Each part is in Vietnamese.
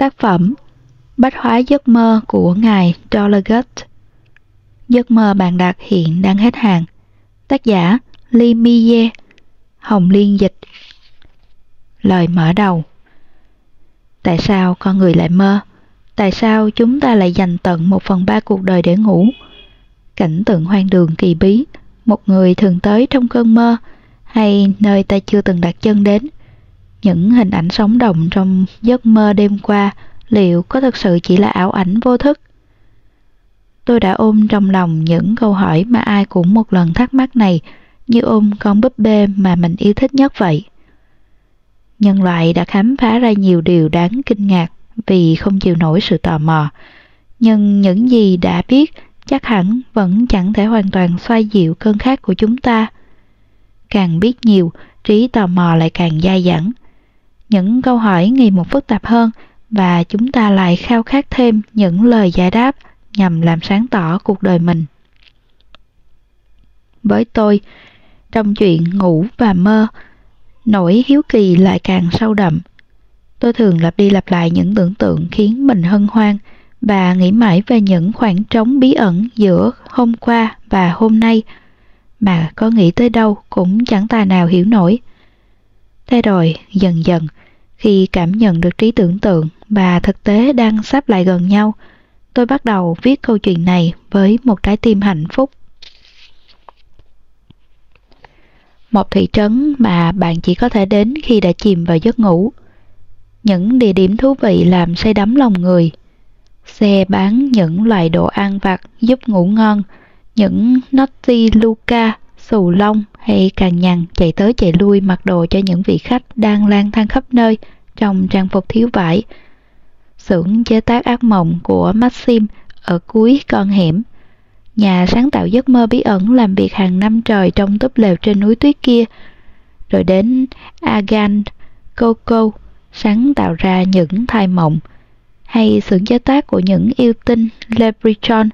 Tác phẩm Bách hóa giấc mơ của ngài Dolagut Giấc mơ bạn đạt hiện đang hết hàng Tác giả Lee Miye Hồng Liên Dịch Lời mở đầu Tại sao con người lại mơ? Tại sao chúng ta lại dành tận một phần ba cuộc đời để ngủ? Cảnh tượng hoang đường kỳ bí, một người thường tới trong cơn mơ, hay nơi ta chưa từng đặt chân đến. Những hình ảnh sống động trong giấc mơ đêm qua liệu có thực sự chỉ là ảo ảnh vô thức? Tôi đã ôm trong lòng những câu hỏi mà ai cũng một lần thắc mắc này như ôm con búp bê mà mình yêu thích nhất vậy. Nhân loại đã khám phá ra nhiều điều đáng kinh ngạc vì không chịu nổi sự tò mò. Nhưng những gì đã biết chắc hẳn vẫn chẳng thể hoàn toàn xoa dịu cơn khát của chúng ta. Càng biết nhiều, trí tò mò lại càng dai dẳng. Những câu hỏi ngày một phức tạp hơn và chúng ta lại khao khát thêm những lời giải đáp nhằm làm sáng tỏ cuộc đời mình. Với tôi, trong chuyện ngủ và mơ, nỗi hiếu kỳ lại càng sâu đậm. Tôi thường lặp đi lặp lại những tưởng tượng khiến mình hân hoan và nghĩ mãi về những khoảng trống bí ẩn giữa hôm qua và hôm nay mà có nghĩ tới đâu cũng chẳng tài nào hiểu nổi. Thế rồi, dần dần, khi cảm nhận được trí tưởng tượng và thực tế đang sắp lại gần nhau, tôi bắt đầu viết câu chuyện này với một trái tim hạnh phúc. Một thị trấn mà bạn chỉ có thể đến khi đã chìm vào giấc ngủ. Những địa điểm thú vị làm say đắm lòng người. Xe bán những loại đồ ăn vặt giúp ngủ ngon, những Naughty Luca, xù lông hay càng nhằn chạy tới chạy lui mặc đồ cho những vị khách đang lang thang khắp nơi trong trang phục thiếu vải. Xưởng chế tác ác mộng của Maxim ở cuối con hẻm. Nhà sáng tạo giấc mơ bí ẩn làm việc hàng năm trời trong túp lều trên núi tuyết kia. Rồi đến Agan, Coco, sáng tạo ra những thai mộng. Hay xưởng chế tác của những yêu tinh Leprechaun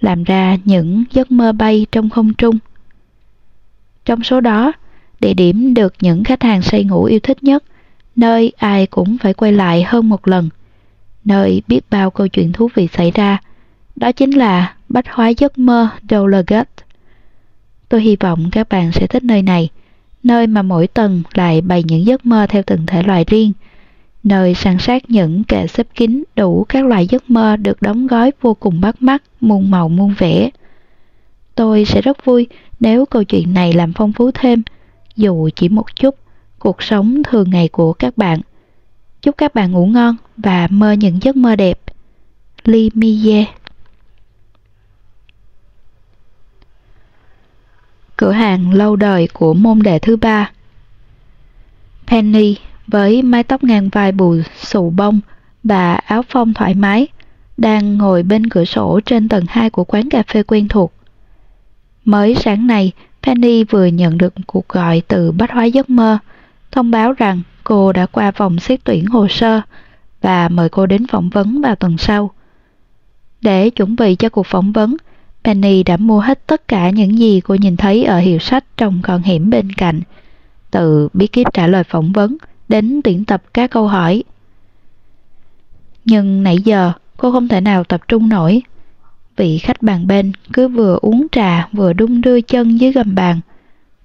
làm ra những giấc mơ bay trong không trung. Trong số đó, địa điểm được những khách hàng say ngủ yêu thích nhất, nơi ai cũng phải quay lại hơn một lần, nơi biết bao câu chuyện thú vị xảy ra, đó chính là bách hóa giấc mơ Dolagut. Tôi hy vọng các bạn sẽ thích nơi này, nơi mà mỗi tầng lại bày những giấc mơ theo từng thể loại riêng, nơi săn sát những kệ xếp kín đủ các loại giấc mơ được đóng gói vô cùng bắt mắt, muôn màu muôn vẻ. Tôi sẽ rất vui nếu câu chuyện này làm phong phú thêm, dù chỉ một chút, cuộc sống thường ngày của các bạn. Chúc các bạn ngủ ngon và mơ những giấc mơ đẹp. Lee Miye Cửa hàng lâu đời của môn đệ thứ ba Penny với mái tóc ngang vai bù xù bông và áo phông thoải mái đang ngồi bên cửa sổ trên tầng 2 của quán cà phê quen thuộc. Mới sáng nay, Penny vừa nhận được cuộc gọi từ Bách Hóa Giấc Mơ, thông báo rằng cô đã qua vòng xét tuyển hồ sơ và mời cô đến phỏng vấn vào tuần sau. Để chuẩn bị cho cuộc phỏng vấn, Penny đã mua hết tất cả những gì cô nhìn thấy ở hiệu sách trong con hẻm bên cạnh, từ bí kíp trả lời phỏng vấn đến tuyển tập các câu hỏi. Nhưng nãy giờ cô không thể nào tập trung nổi vị khách bàn bên cứ vừa uống trà vừa đung đưa chân dưới gầm bàn.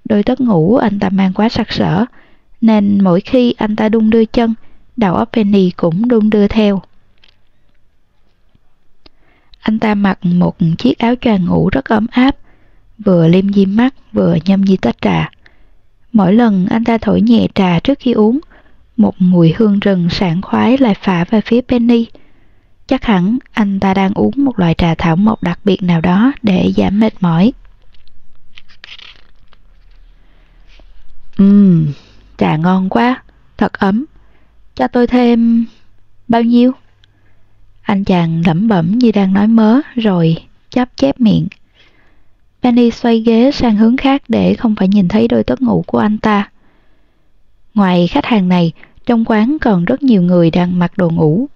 Đôi tất ngủ anh ta mang quá sặc sỡ, nên mỗi khi anh ta đung đưa chân, đầu óc Penny cũng đung đưa theo. Anh ta mặc một chiếc áo choàng ngủ rất ấm áp, vừa liêm diêm mắt vừa nhâm nhi tách trà. Mỗi lần anh ta thổi nhẹ trà trước khi uống, một mùi hương rừng sảng khoái lại phả về phía Penny. Chắc hẳn anh ta đang uống một loại trà thảo mộc đặc biệt nào đó để giảm mệt mỏi. Ừm, trà ngon quá, thật ấm. Cho tôi thêm... bao nhiêu? Anh chàng lẩm bẩm như đang nói mớ rồi chắp chép miệng. Penny xoay ghế sang hướng khác để không phải nhìn thấy đôi tất ngủ của anh ta. Ngoài khách hàng này, trong quán còn rất nhiều người đang mặc đồ ngủ.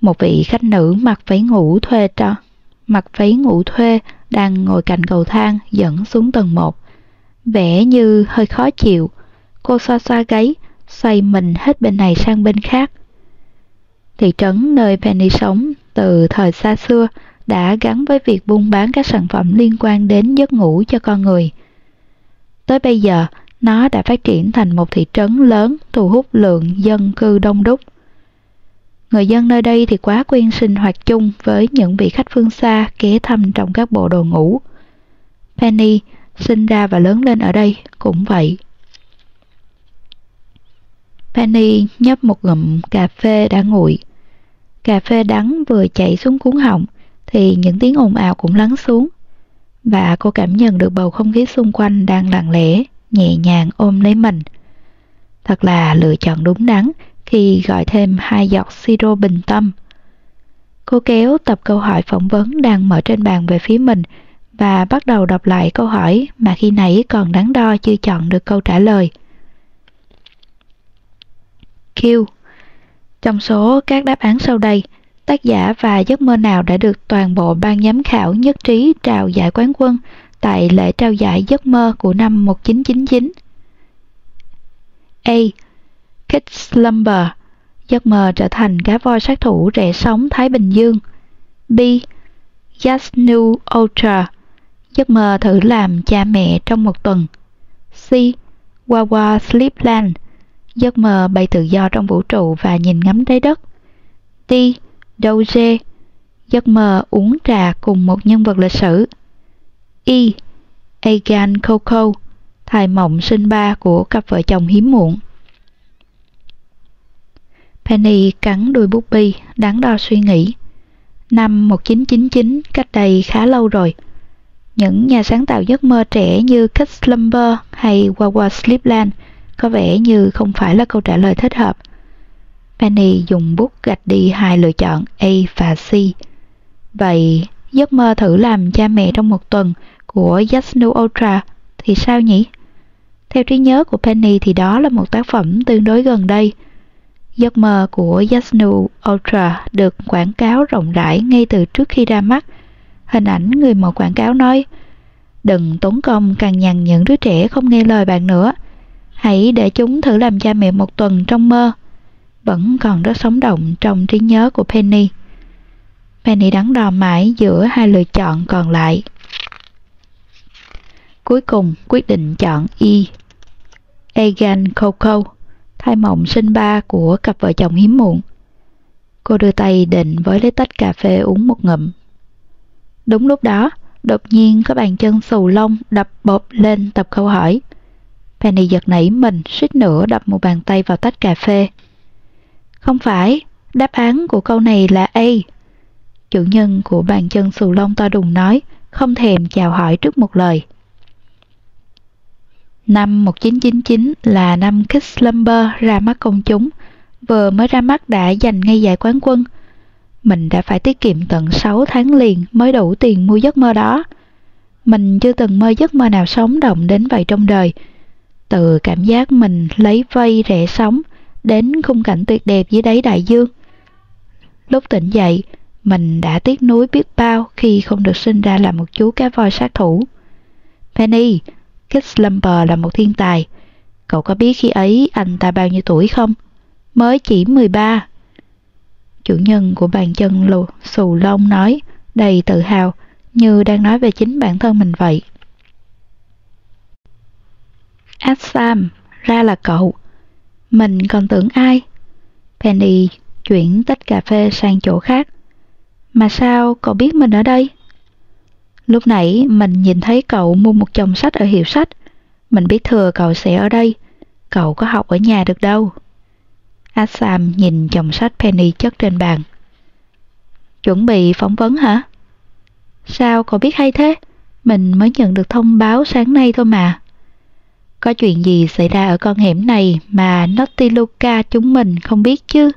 Một vị khách nữ mặc váy ngủ thuê cho mặc váy ngủ thuê đang ngồi cạnh cầu thang dẫn xuống tầng 1. Vẻ như hơi khó chịu, cô xoa xoa gáy, xoay mình hết bên này sang bên khác. Thị trấn nơi Penny sống từ thời xa xưa đã gắn với việc buôn bán các sản phẩm liên quan đến giấc ngủ cho con người. Tới bây giờ, nó đã phát triển thành một thị trấn lớn thu hút lượng dân cư đông đúc. Người dân nơi đây thì quá quen sinh hoạt chung với những vị khách phương xa ghé thăm trong các bộ đồ ngủ. Penny sinh ra và lớn lên ở đây cũng vậy. Penny nhấp một ngụm cà phê đã nguội. Cà phê đắng vừa chảy xuống cuốn họng thì những tiếng ồn ào cũng lắng xuống và cô cảm nhận được bầu không khí xung quanh đang lặng lẽ, nhẹ nhàng ôm lấy mình. Thật là lựa chọn đúng đắn khi gọi thêm hai giọt siro bình tâm. Cô kéo tập câu hỏi phỏng vấn đang mở trên bàn về phía mình và bắt đầu đọc lại câu hỏi mà khi nãy còn đắn đo chưa chọn được câu trả lời. Q Trong số các đáp án sau đây, tác giả và giấc mơ nào đã được toàn bộ ban giám khảo nhất trí trao giải quán quân tại lễ trao giải giấc mơ của năm 1999? A. Kid Slumber, Giấc mơ trở thành cá voi sát thủ rẻ sóng Thái Bình Dương B. Just New Ultra, Giấc mơ thử làm cha mẹ trong một tuần C. Wawa Sleepland, Giấc mơ bay tự do trong vũ trụ và nhìn ngắm trái đất D. Doge, Giấc mơ uống trà cùng một nhân vật lịch sử E. Agan Coco, Thai mộng sinh ba của cặp vợ chồng hiếm muộn Penny cắn đuôi bút bi, đắn đo suy nghĩ. Năm 1999, cách đây khá lâu rồi, những nhà sáng tạo giấc mơ trẻ như Kid Slumber hay Wawa Sleepland có vẻ như không phải là câu trả lời thích hợp. Penny dùng bút gạch đi hai lựa chọn A và C. Vậy, giấc mơ thử làm cha mẹ trong một tuần của Yasnu Ultra thì sao nhỉ? Theo trí nhớ của Penny thì đó là một tác phẩm tương đối gần đây – Giấc mơ của Yasnu Ultra được quảng cáo rộng rãi ngay từ trước khi ra mắt. Hình ảnh người mẫu quảng cáo nói, Đừng tốn công càng nhằn những đứa trẻ không nghe lời bạn nữa. Hãy để chúng thử làm cha mẹ một tuần trong mơ. Vẫn còn rất sống động trong trí nhớ của Penny. Penny đắn đo mãi giữa hai lựa chọn còn lại. Cuối cùng, quyết định chọn Y. Egan Coco thai mộng sinh ba của cặp vợ chồng hiếm muộn. Cô đưa tay định với lấy tách cà phê uống một ngụm. Đúng lúc đó, đột nhiên có bàn chân xù lông đập bộp lên tập câu hỏi. Penny giật nảy mình, suýt nữa đập một bàn tay vào tách cà phê. Không phải, đáp án của câu này là A. Chủ nhân của bàn chân xù lông to đùng nói, không thèm chào hỏi trước một lời. Năm 1999 là năm Kiss Slumber ra mắt công chúng, vừa mới ra mắt đã giành ngay giải quán quân. Mình đã phải tiết kiệm tận 6 tháng liền mới đủ tiền mua giấc mơ đó. Mình chưa từng mơ giấc mơ nào sống động đến vậy trong đời. Từ cảm giác mình lấy vây rẽ sóng đến khung cảnh tuyệt đẹp dưới đáy đại dương. Lúc tỉnh dậy, mình đã tiếc nuối biết bao khi không được sinh ra là một chú cá voi sát thủ. Penny, Kit Slumber là một thiên tài. Cậu có biết khi ấy anh ta bao nhiêu tuổi không? Mới chỉ 13. Chủ nhân của bàn chân lù, xù lông nói, đầy tự hào, như đang nói về chính bản thân mình vậy. Assam, ra là cậu. Mình còn tưởng ai? Penny chuyển tách cà phê sang chỗ khác. Mà sao cậu biết mình ở đây? Lúc nãy mình nhìn thấy cậu mua một chồng sách ở hiệu sách. Mình biết thừa cậu sẽ ở đây. Cậu có học ở nhà được đâu. Assam nhìn chồng sách Penny chất trên bàn. Chuẩn bị phỏng vấn hả? Sao cậu biết hay thế? Mình mới nhận được thông báo sáng nay thôi mà. Có chuyện gì xảy ra ở con hẻm này mà Naughty Luca chúng mình không biết chứ?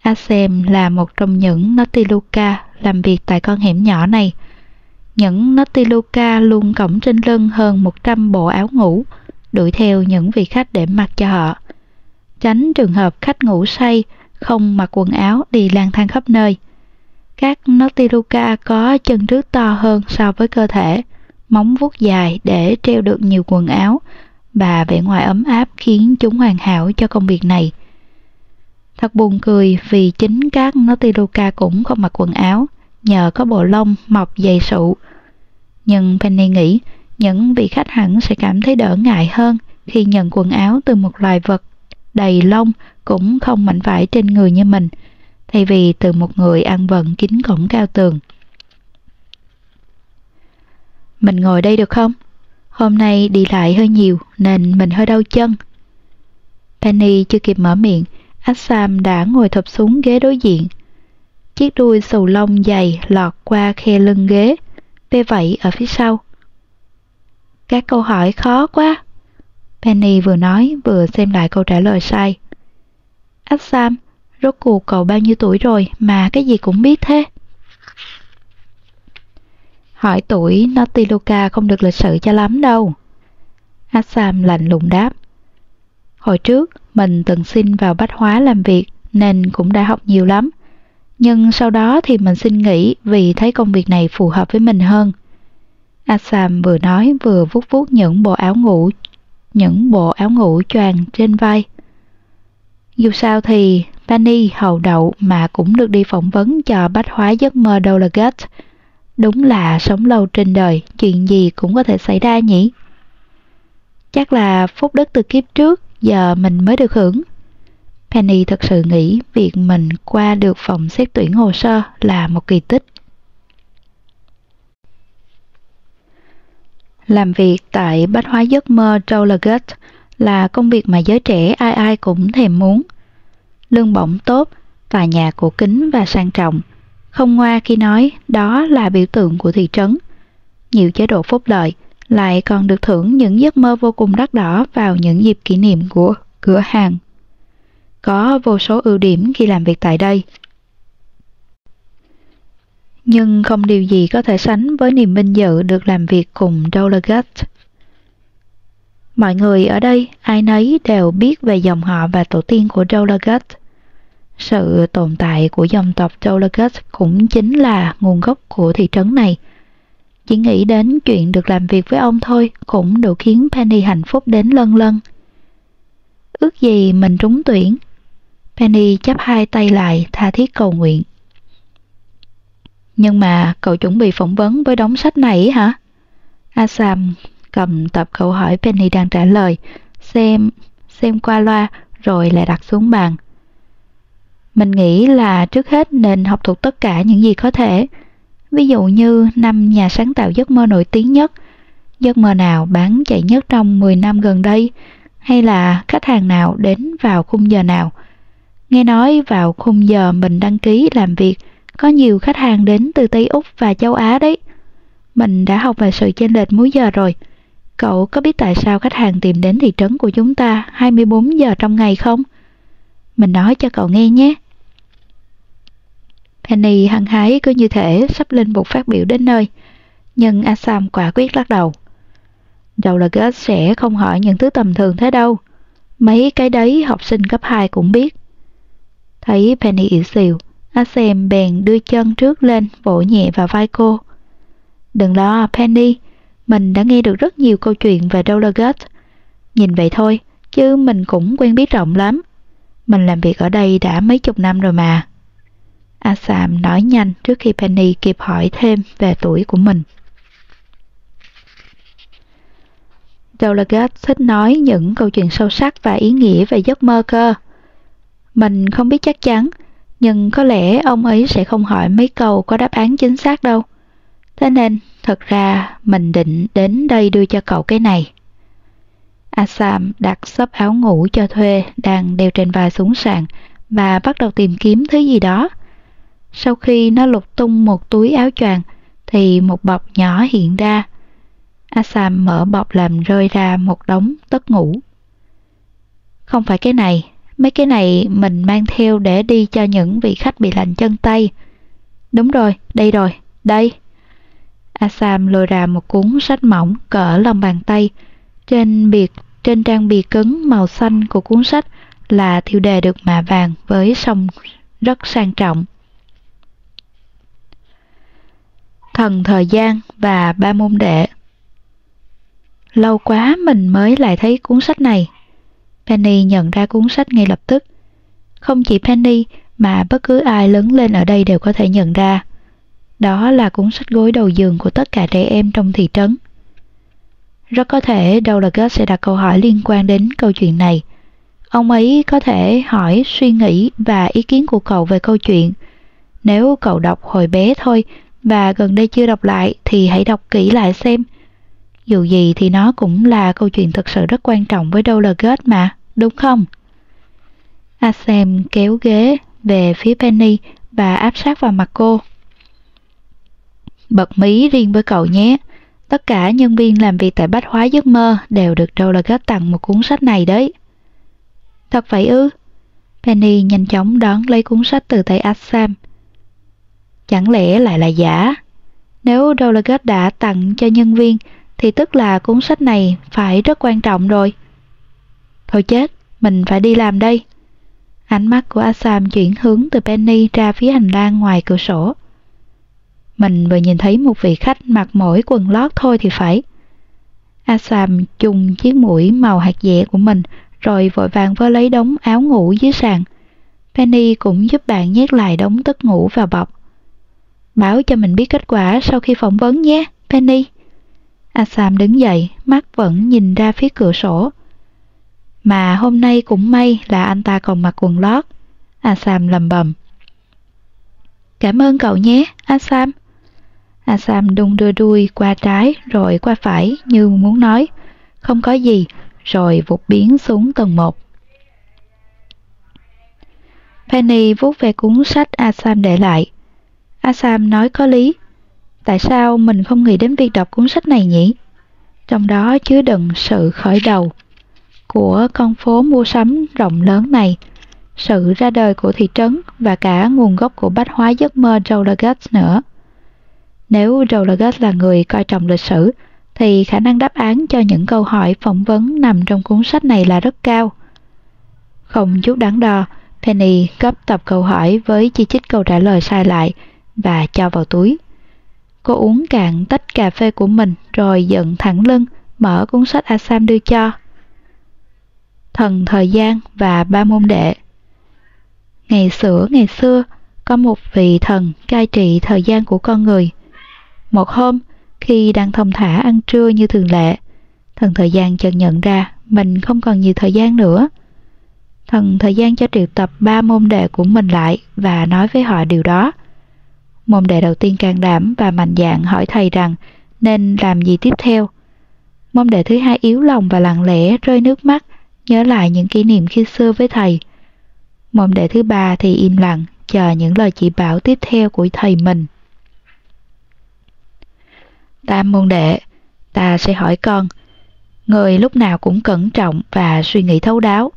Asem là một trong những Naughty Luca làm việc tại con hẻm nhỏ này. Những Nautiluca luôn cõng trên lưng hơn 100 bộ áo ngủ, đuổi theo những vị khách để mặc cho họ. Tránh trường hợp khách ngủ say, không mặc quần áo đi lang thang khắp nơi. Các Nautiluca có chân trước to hơn so với cơ thể, móng vuốt dài để treo được nhiều quần áo và vẻ ngoài ấm áp khiến chúng hoàn hảo cho công việc này. Thật buồn cười vì chính các Nautiluca cũng không mặc quần áo, nhờ có bộ lông mọc dày sụ. Nhưng Penny nghĩ những vị khách hẳn sẽ cảm thấy đỡ ngại hơn khi nhận quần áo từ một loài vật đầy lông cũng không mảnh vải trên người như mình, thay vì từ một người ăn vận kín cổng cao tường. Mình ngồi đây được không? Hôm nay đi lại hơi nhiều nên mình hơi đau chân. Penny chưa kịp mở miệng, Assam đã ngồi thụp xuống ghế đối diện. Chiếc đuôi sầu lông dày lọt qua khe lưng ghế, bê vẫy ở phía sau. Các câu hỏi khó quá. Penny vừa nói vừa xem lại câu trả lời sai. Assam, rốt cuộc cậu bao nhiêu tuổi rồi mà cái gì cũng biết thế? Hỏi tuổi Nautiluca không được lịch sự cho lắm đâu. Assam lạnh lùng đáp. Hồi trước, mình từng xin vào bách hóa làm việc nên cũng đã học nhiều lắm. Nhưng sau đó thì mình xin nghỉ vì thấy công việc này phù hợp với mình hơn. Assam vừa nói vừa vuốt vuốt những bộ áo ngủ, những bộ áo ngủ choàng trên vai. Dù sao thì Tani hầu đậu mà cũng được đi phỏng vấn cho bách hóa giấc mơ Delegate. Đúng là sống lâu trên đời, chuyện gì cũng có thể xảy ra nhỉ? Chắc là phúc đức từ kiếp trước, giờ mình mới được hưởng. Penny thật sự nghĩ việc mình qua được phòng xét tuyển hồ sơ là một kỳ tích. Làm việc tại Bách Hóa Giấc Mơ Trollergate là công việc mà giới trẻ ai ai cũng thèm muốn. Lương bổng tốt, tòa nhà cổ kính và sang trọng. Không ngoa khi nói đó là biểu tượng của thị trấn. Nhiều chế độ phúc lợi, lại còn được thưởng những giấc mơ vô cùng đắt đỏ vào những dịp kỷ niệm của cửa hàng. Có vô số ưu điểm khi làm việc tại đây. Nhưng không điều gì có thể sánh với niềm vinh dự được làm việc cùng Dolagat. Mọi người ở đây, ai nấy đều biết về dòng họ và tổ tiên của Dolagat. Sự tồn tại của dòng tộc Dolagat cũng chính là nguồn gốc của thị trấn này. Chỉ nghĩ đến chuyện được làm việc với ông thôi cũng đủ khiến Penny hạnh phúc đến lân lân. Ước gì mình trúng tuyển. Penny chắp hai tay lại tha thiết cầu nguyện. Nhưng mà cậu chuẩn bị phỏng vấn với đống sách này hả? Asam cầm tập câu hỏi Penny đang trả lời, xem xem qua loa rồi lại đặt xuống bàn. Mình nghĩ là trước hết nên học thuộc tất cả những gì có thể. Ví dụ như năm nhà sáng tạo giấc mơ nổi tiếng nhất, giấc mơ nào bán chạy nhất trong 10 năm gần đây, hay là khách hàng nào đến vào khung giờ nào. Nghe nói vào khung giờ mình đăng ký làm việc, có nhiều khách hàng đến từ Tây Úc và châu Á đấy. Mình đã học về sự chênh lệch múi giờ rồi. Cậu có biết tại sao khách hàng tìm đến thị trấn của chúng ta 24 giờ trong ngày không? Mình nói cho cậu nghe nhé. Penny hăng hái cứ như thể sắp lên bục phát biểu đến nơi. Nhưng Assam quả quyết lắc đầu. Đầu là Gus sẽ không hỏi những thứ tầm thường thế đâu. Mấy cái đấy học sinh cấp 2 cũng biết. Thấy Penny yếu xìu, Assam bèn đưa chân trước lên vỗ nhẹ vào vai cô. Đừng lo, Penny, mình đã nghe được rất nhiều câu chuyện về Dolagut. Nhìn vậy thôi, chứ mình cũng quen biết rộng lắm. Mình làm việc ở đây đã mấy chục năm rồi mà. Assam nói nhanh trước khi Penny kịp hỏi thêm về tuổi của mình. Dolagat thích nói những câu chuyện sâu sắc và ý nghĩa về giấc mơ cơ. Mình không biết chắc chắn, nhưng có lẽ ông ấy sẽ không hỏi mấy câu có đáp án chính xác đâu. Thế nên, thật ra mình định đến đây đưa cho cậu cái này. Assam đặt xấp áo ngủ cho thuê đang đeo trên vai xuống sàn và bắt đầu tìm kiếm thứ gì đó. Sau khi nó lục tung một túi áo choàng thì một bọc nhỏ hiện ra. Assam mở bọc làm rơi ra một đống tất ngủ. Không phải cái này, mấy cái này mình mang theo để đi cho những vị khách bị lạnh chân tay. Đúng rồi, đây rồi, đây. Assam lôi ra một cuốn sách mỏng cỡ lòng bàn tay. Trên biệt trên trang bìa cứng màu xanh của cuốn sách là tiêu đề được mạ vàng với sông rất sang trọng. Thần thời gian và ba môn đệ Lâu quá mình mới lại thấy cuốn sách này. Penny nhận ra cuốn sách ngay lập tức. không chỉ Penny mà bất cứ ai lớn lên ở đây đều có thể nhận ra. Đó là cuốn sách gối đầu giường của tất cả trẻ em trong thị trấn. Rất có thể Douglas sẽ đặt câu hỏi liên quan đến câu chuyện này. Ông ấy có thể hỏi suy nghĩ và ý kiến của cậu về câu chuyện. Nếu cậu đọc hồi bé thôi và gần đây chưa đọc lại thì hãy đọc kỹ lại xem. Dù gì thì nó cũng là câu chuyện thực sự rất quan trọng với Douglas mà, đúng không? Asem kéo ghế về phía Penny và áp sát vào mặt cô. Bật mí riêng với cậu nhé. Tất cả nhân viên làm việc tại Bách Hóa Giấc Mơ đều được Douglas tặng một cuốn sách này đấy. Thật vậy ư? Penny nhanh chóng đón lấy cuốn sách từ tay Assam. Chẳng lẽ lại là giả? Nếu Douglas đã tặng cho nhân viên, thì tức là cuốn sách này phải rất quan trọng rồi. Thôi chết, mình phải đi làm đây. Ánh mắt của Assam chuyển hướng từ Penny ra phía hành lang ngoài cửa sổ. Mình vừa nhìn thấy một vị khách mặc mỗi quần lót thôi thì phải. Assam chung chiếc mũi màu hạt dẻ của mình rồi vội vàng vơ lấy đống áo ngủ dưới sàn. Penny cũng giúp bạn nhét lại đống tất ngủ vào bọc. Báo cho mình biết kết quả sau khi phỏng vấn nhé, Penny. Assam đứng dậy, mắt vẫn nhìn ra phía cửa sổ. Mà hôm nay cũng may là anh ta còn mặc quần lót. Assam lầm bầm. Cảm ơn cậu nhé, Assam. Assam đung đưa đuôi qua trái rồi qua phải như muốn nói. Không có gì, rồi vụt biến xuống tầng 1. Penny vuốt về cuốn sách Assam để lại. Assam nói có lý. Tại sao mình không nghĩ đến việc đọc cuốn sách này nhỉ? Trong đó chứa đựng sự khởi đầu của con phố mua sắm rộng lớn này, sự ra đời của thị trấn và cả nguồn gốc của bách hóa giấc mơ Joulagat nữa. Nếu Joulagat là người coi trọng lịch sử, thì khả năng đáp án cho những câu hỏi phỏng vấn nằm trong cuốn sách này là rất cao. Không chút đắn đo, Penny cấp tập câu hỏi với chi chích câu trả lời sai lại và cho vào túi. Cô uống cạn tách cà phê của mình rồi dựng thẳng lưng, mở cuốn sách Assam đưa cho. Thần thời gian và ba môn đệ Ngày xưa ngày xưa, có một vị thần cai trị thời gian của con người. Một hôm, khi đang thông thả ăn trưa như thường lệ, thần thời gian chợt nhận ra mình không còn nhiều thời gian nữa. Thần thời gian cho triệu tập ba môn đệ của mình lại và nói với họ điều đó. Môn đệ đầu tiên can đảm và mạnh dạn hỏi thầy rằng nên làm gì tiếp theo. Môn đệ thứ hai yếu lòng và lặng lẽ rơi nước mắt, nhớ lại những kỷ niệm khi xưa với thầy. Môn đệ thứ ba thì im lặng, chờ những lời chỉ bảo tiếp theo của thầy mình. Tam môn đệ, ta sẽ hỏi con, người lúc nào cũng cẩn trọng và suy nghĩ thấu đáo.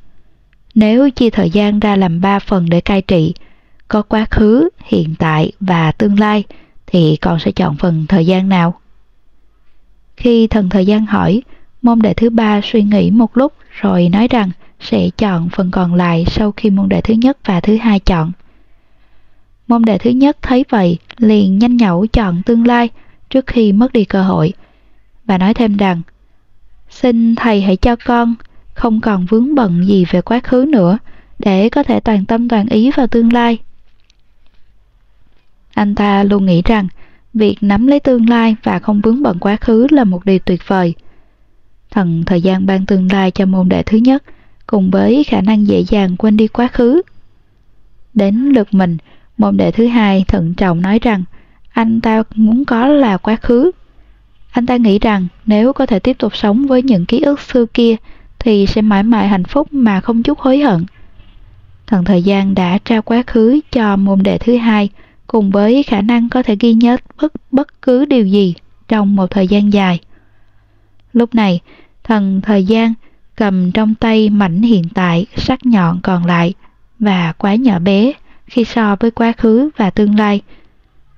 Nếu chia thời gian ra làm ba phần để cai trị, có quá khứ, hiện tại và tương lai, thì con sẽ chọn phần thời gian nào? Khi thần thời gian hỏi, môn đệ thứ ba suy nghĩ một lúc rồi nói rằng sẽ chọn phần còn lại sau khi môn đệ thứ nhất và thứ hai chọn. Môn đệ thứ nhất thấy vậy, liền nhanh nhẩu chọn tương lai trước khi mất đi cơ hội và nói thêm rằng, xin thầy hãy cho con không còn vướng bận gì về quá khứ nữa để có thể toàn tâm toàn ý vào tương lai anh ta luôn nghĩ rằng, việc nắm lấy tương lai và không vướng bận quá khứ là một điều tuyệt vời thần thời gian ban tương lai cho môn đệ thứ nhất, cùng với khả năng dễ dàng quên đi quá khứ đến lượt mình, môn đệ thứ hai thận trọng nói rằng, anh ta muốn có là quá khứ. Anh ta nghĩ rằng, nếu có thể tiếp tục sống với những ký ức xưa kia, thì sẽ mãi mãi hạnh phúc mà không chút hối hận. Thần thời gian đã trao quá khứ cho môn đệ thứ hai, cùng với khả năng có thể ghi nhớ bất bất cứ điều gì trong một thời gian dài. Lúc này, thần thời gian cầm trong tay mảnh hiện tại sắc nhọn còn lại và quá nhỏ bé khi so với quá khứ và tương lai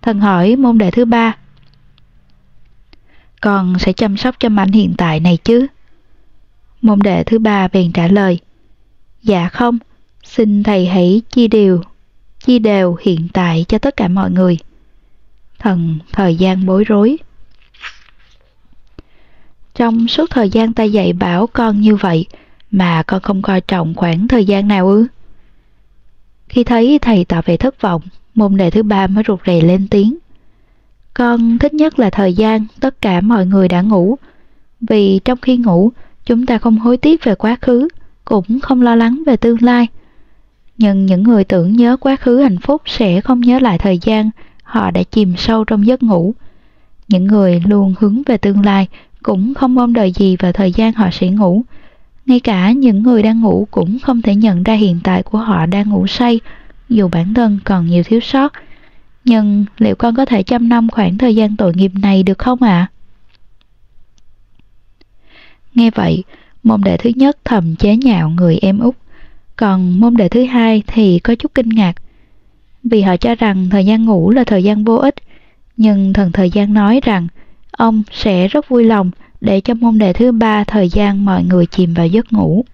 Thần hỏi môn đệ thứ ba. Con sẽ chăm sóc cho mảnh hiện tại này chứ? Môn đệ thứ ba bèn trả lời. Dạ không, xin thầy hãy chia đều, chia đều hiện tại cho tất cả mọi người. Thần thời gian bối rối. Trong suốt thời gian ta dạy bảo con như vậy mà con không coi trọng khoảng thời gian nào ư? Khi thấy thầy tỏ vẻ thất vọng, môn đệ thứ ba mới rụt rè lên tiếng. Con thích nhất là thời gian tất cả mọi người đã ngủ, vì trong khi ngủ, chúng ta không hối tiếc về quá khứ, cũng không lo lắng về tương lai. Nhưng những người tưởng nhớ quá khứ hạnh phúc sẽ không nhớ lại thời gian họ đã chìm sâu trong giấc ngủ. Những người luôn hướng về tương lai cũng không mong đợi gì vào thời gian họ sẽ ngủ. Ngay cả những người đang ngủ cũng không thể nhận ra hiện tại của họ đang ngủ say, dù bản thân còn nhiều thiếu sót. Nhưng liệu con có thể chăm năm khoảng thời gian tội nghiệp này được không ạ? À? Nghe vậy, môn đệ thứ nhất thầm chế nhạo người em út, còn môn đệ thứ hai thì có chút kinh ngạc. Vì họ cho rằng thời gian ngủ là thời gian vô ích, nhưng thần thời gian nói rằng ông sẽ rất vui lòng để cho môn đề thứ ba thời gian mọi người chìm vào giấc ngủ.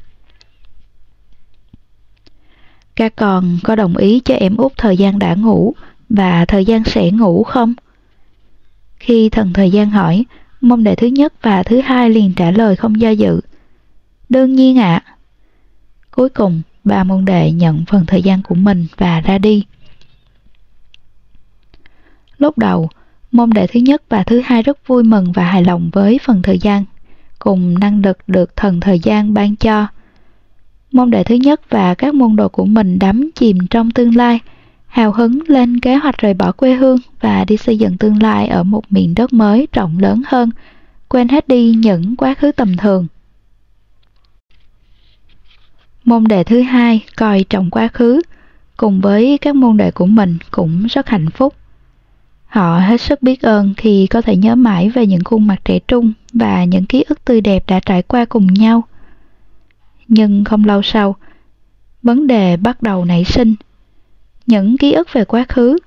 Các con có đồng ý cho em út thời gian đã ngủ và thời gian sẽ ngủ không? Khi thần thời gian hỏi, môn đề thứ nhất và thứ hai liền trả lời không do dự. Đương nhiên ạ. À. Cuối cùng, ba môn đệ nhận phần thời gian của mình và ra đi. Lúc đầu, môn đệ thứ nhất và thứ hai rất vui mừng và hài lòng với phần thời gian, cùng năng lực được thần thời gian ban cho. Môn đệ thứ nhất và các môn đồ của mình đắm chìm trong tương lai, hào hứng lên kế hoạch rời bỏ quê hương và đi xây dựng tương lai ở một miền đất mới rộng lớn hơn, quên hết đi những quá khứ tầm thường. Môn đệ thứ hai coi trọng quá khứ, cùng với các môn đệ của mình cũng rất hạnh phúc. Họ hết sức biết ơn khi có thể nhớ mãi về những khuôn mặt trẻ trung và những ký ức tươi đẹp đã trải qua cùng nhau. Nhưng không lâu sau, vấn đề bắt đầu nảy sinh – những ký ức về quá khứ,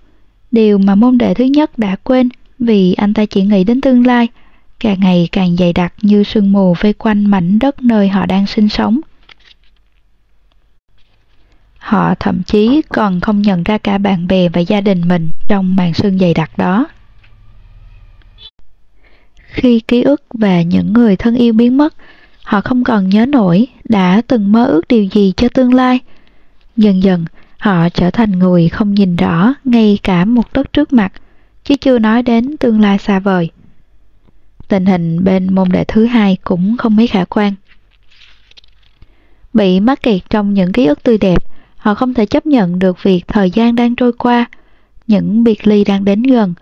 điều mà môn đệ thứ nhất đã quên vì anh ta chỉ nghĩ đến tương lai, càng ngày càng dày đặc như sương mù vây quanh mảnh đất nơi họ đang sinh sống. Họ thậm chí còn không nhận ra cả bạn bè và gia đình mình trong màn sương dày đặc đó. Khi ký ức về những người thân yêu biến mất, họ không còn nhớ nổi đã từng mơ ước điều gì cho tương lai. Dần dần, Họ trở thành người không nhìn rõ ngay cả một tấc trước mặt, chứ chưa nói đến tương lai xa vời. Tình hình bên môn đệ thứ hai cũng không mấy khả quan. Bị mắc kẹt trong những ký ức tươi đẹp, họ không thể chấp nhận được việc thời gian đang trôi qua, những biệt ly đang đến gần,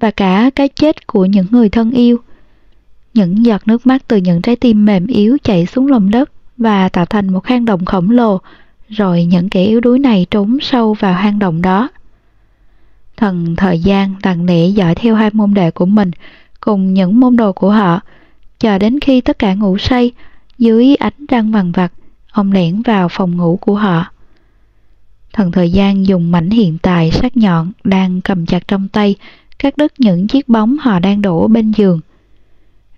và cả cái chết của những người thân yêu. Những giọt nước mắt từ những trái tim mềm yếu chảy xuống lòng đất và tạo thành một hang động khổng lồ rồi những kẻ yếu đuối này trốn sâu vào hang động đó. Thần thời gian lặng lẽ dõi theo hai môn đệ của mình cùng những môn đồ của họ, chờ đến khi tất cả ngủ say, dưới ánh trăng vằn vặt, ông lẻn vào phòng ngủ của họ. Thần thời gian dùng mảnh hiện tại sắc nhọn đang cầm chặt trong tay, cắt đứt những chiếc bóng họ đang đổ bên giường.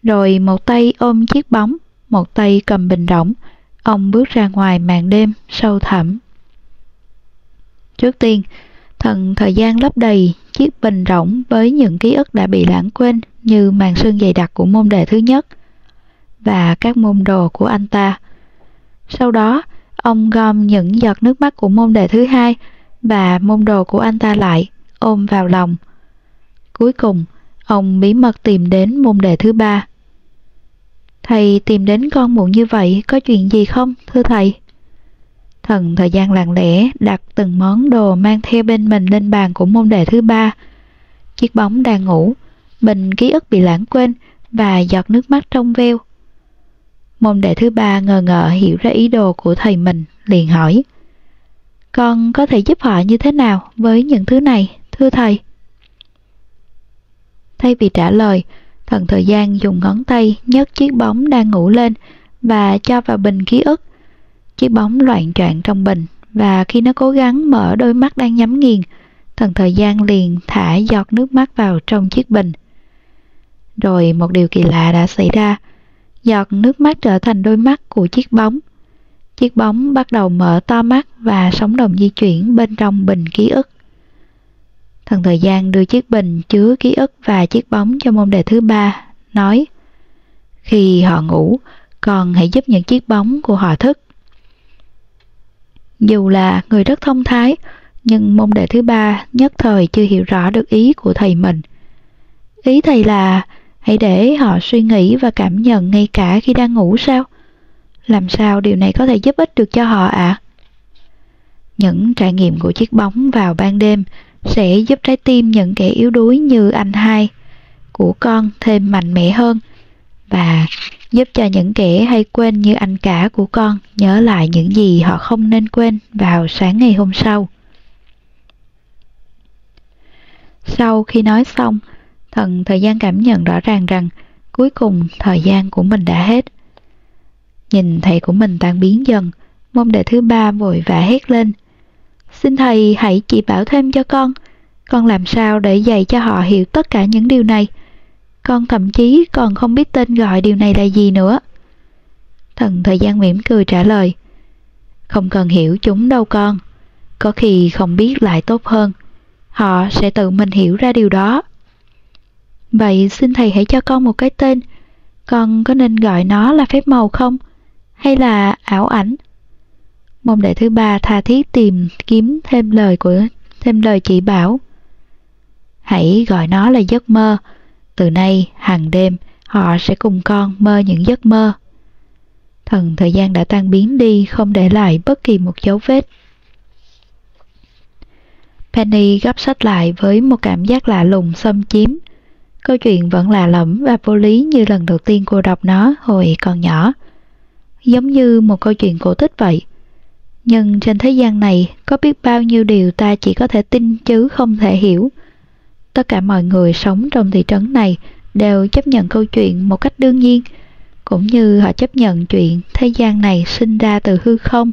Rồi một tay ôm chiếc bóng, một tay cầm bình rỗng, Ông bước ra ngoài màn đêm sâu thẳm. Trước tiên, thần thời gian lấp đầy chiếc bình rỗng với những ký ức đã bị lãng quên như màn sương dày đặc của môn đề thứ nhất và các môn đồ của anh ta. Sau đó, ông gom những giọt nước mắt của môn đề thứ hai và môn đồ của anh ta lại, ôm vào lòng. Cuối cùng, ông bí mật tìm đến môn đề thứ ba. Thầy tìm đến con muộn như vậy có chuyện gì không, thưa thầy? Thần thời gian lặng lẽ đặt từng món đồ mang theo bên mình lên bàn của môn đề thứ ba. Chiếc bóng đang ngủ, bình ký ức bị lãng quên và giọt nước mắt trong veo. Môn đệ thứ ba ngờ ngợ hiểu ra ý đồ của thầy mình, liền hỏi. Con có thể giúp họ như thế nào với những thứ này, thưa thầy? Thay vì trả lời, Thần thời gian dùng ngón tay nhấc chiếc bóng đang ngủ lên và cho vào bình ký ức. Chiếc bóng loạn troạn trong bình và khi nó cố gắng mở đôi mắt đang nhắm nghiền, thần thời gian liền thả giọt nước mắt vào trong chiếc bình. Rồi một điều kỳ lạ đã xảy ra. Giọt nước mắt trở thành đôi mắt của chiếc bóng. Chiếc bóng bắt đầu mở to mắt và sóng đồng di chuyển bên trong bình ký ức. Thần thời gian đưa chiếc bình chứa ký ức và chiếc bóng cho môn đề thứ ba, nói Khi họ ngủ, còn hãy giúp những chiếc bóng của họ thức. Dù là người rất thông thái, nhưng môn đệ thứ ba nhất thời chưa hiểu rõ được ý của thầy mình. Ý thầy là hãy để họ suy nghĩ và cảm nhận ngay cả khi đang ngủ sao? Làm sao điều này có thể giúp ích được cho họ ạ? À? Những trải nghiệm của chiếc bóng vào ban đêm sẽ giúp trái tim những kẻ yếu đuối như anh hai của con thêm mạnh mẽ hơn và giúp cho những kẻ hay quên như anh cả của con nhớ lại những gì họ không nên quên vào sáng ngày hôm sau. Sau khi nói xong, thần thời gian cảm nhận rõ ràng rằng cuối cùng thời gian của mình đã hết. Nhìn thầy của mình tan biến dần, môn đệ thứ ba vội vã hét lên. Xin thầy hãy chỉ bảo thêm cho con, con làm sao để dạy cho họ hiểu tất cả những điều này. Con thậm chí còn không biết tên gọi điều này là gì nữa. Thần thời gian mỉm cười trả lời. Không cần hiểu chúng đâu con. Có khi không biết lại tốt hơn. Họ sẽ tự mình hiểu ra điều đó. Vậy xin thầy hãy cho con một cái tên. Con có nên gọi nó là phép màu không? Hay là ảo ảnh? Môn đệ thứ ba tha thiết tìm kiếm thêm lời của thêm lời chỉ bảo. Hãy gọi nó là giấc mơ. Từ nay, hàng đêm, họ sẽ cùng con mơ những giấc mơ. Thần thời gian đã tan biến đi, không để lại bất kỳ một dấu vết. Penny gấp sách lại với một cảm giác lạ lùng xâm chiếm. Câu chuyện vẫn lạ lẫm và vô lý như lần đầu tiên cô đọc nó hồi còn nhỏ. Giống như một câu chuyện cổ tích vậy. Nhưng trên thế gian này có biết bao nhiêu điều ta chỉ có thể tin chứ không thể hiểu. Tất cả mọi người sống trong thị trấn này đều chấp nhận câu chuyện một cách đương nhiên, cũng như họ chấp nhận chuyện thế gian này sinh ra từ hư không,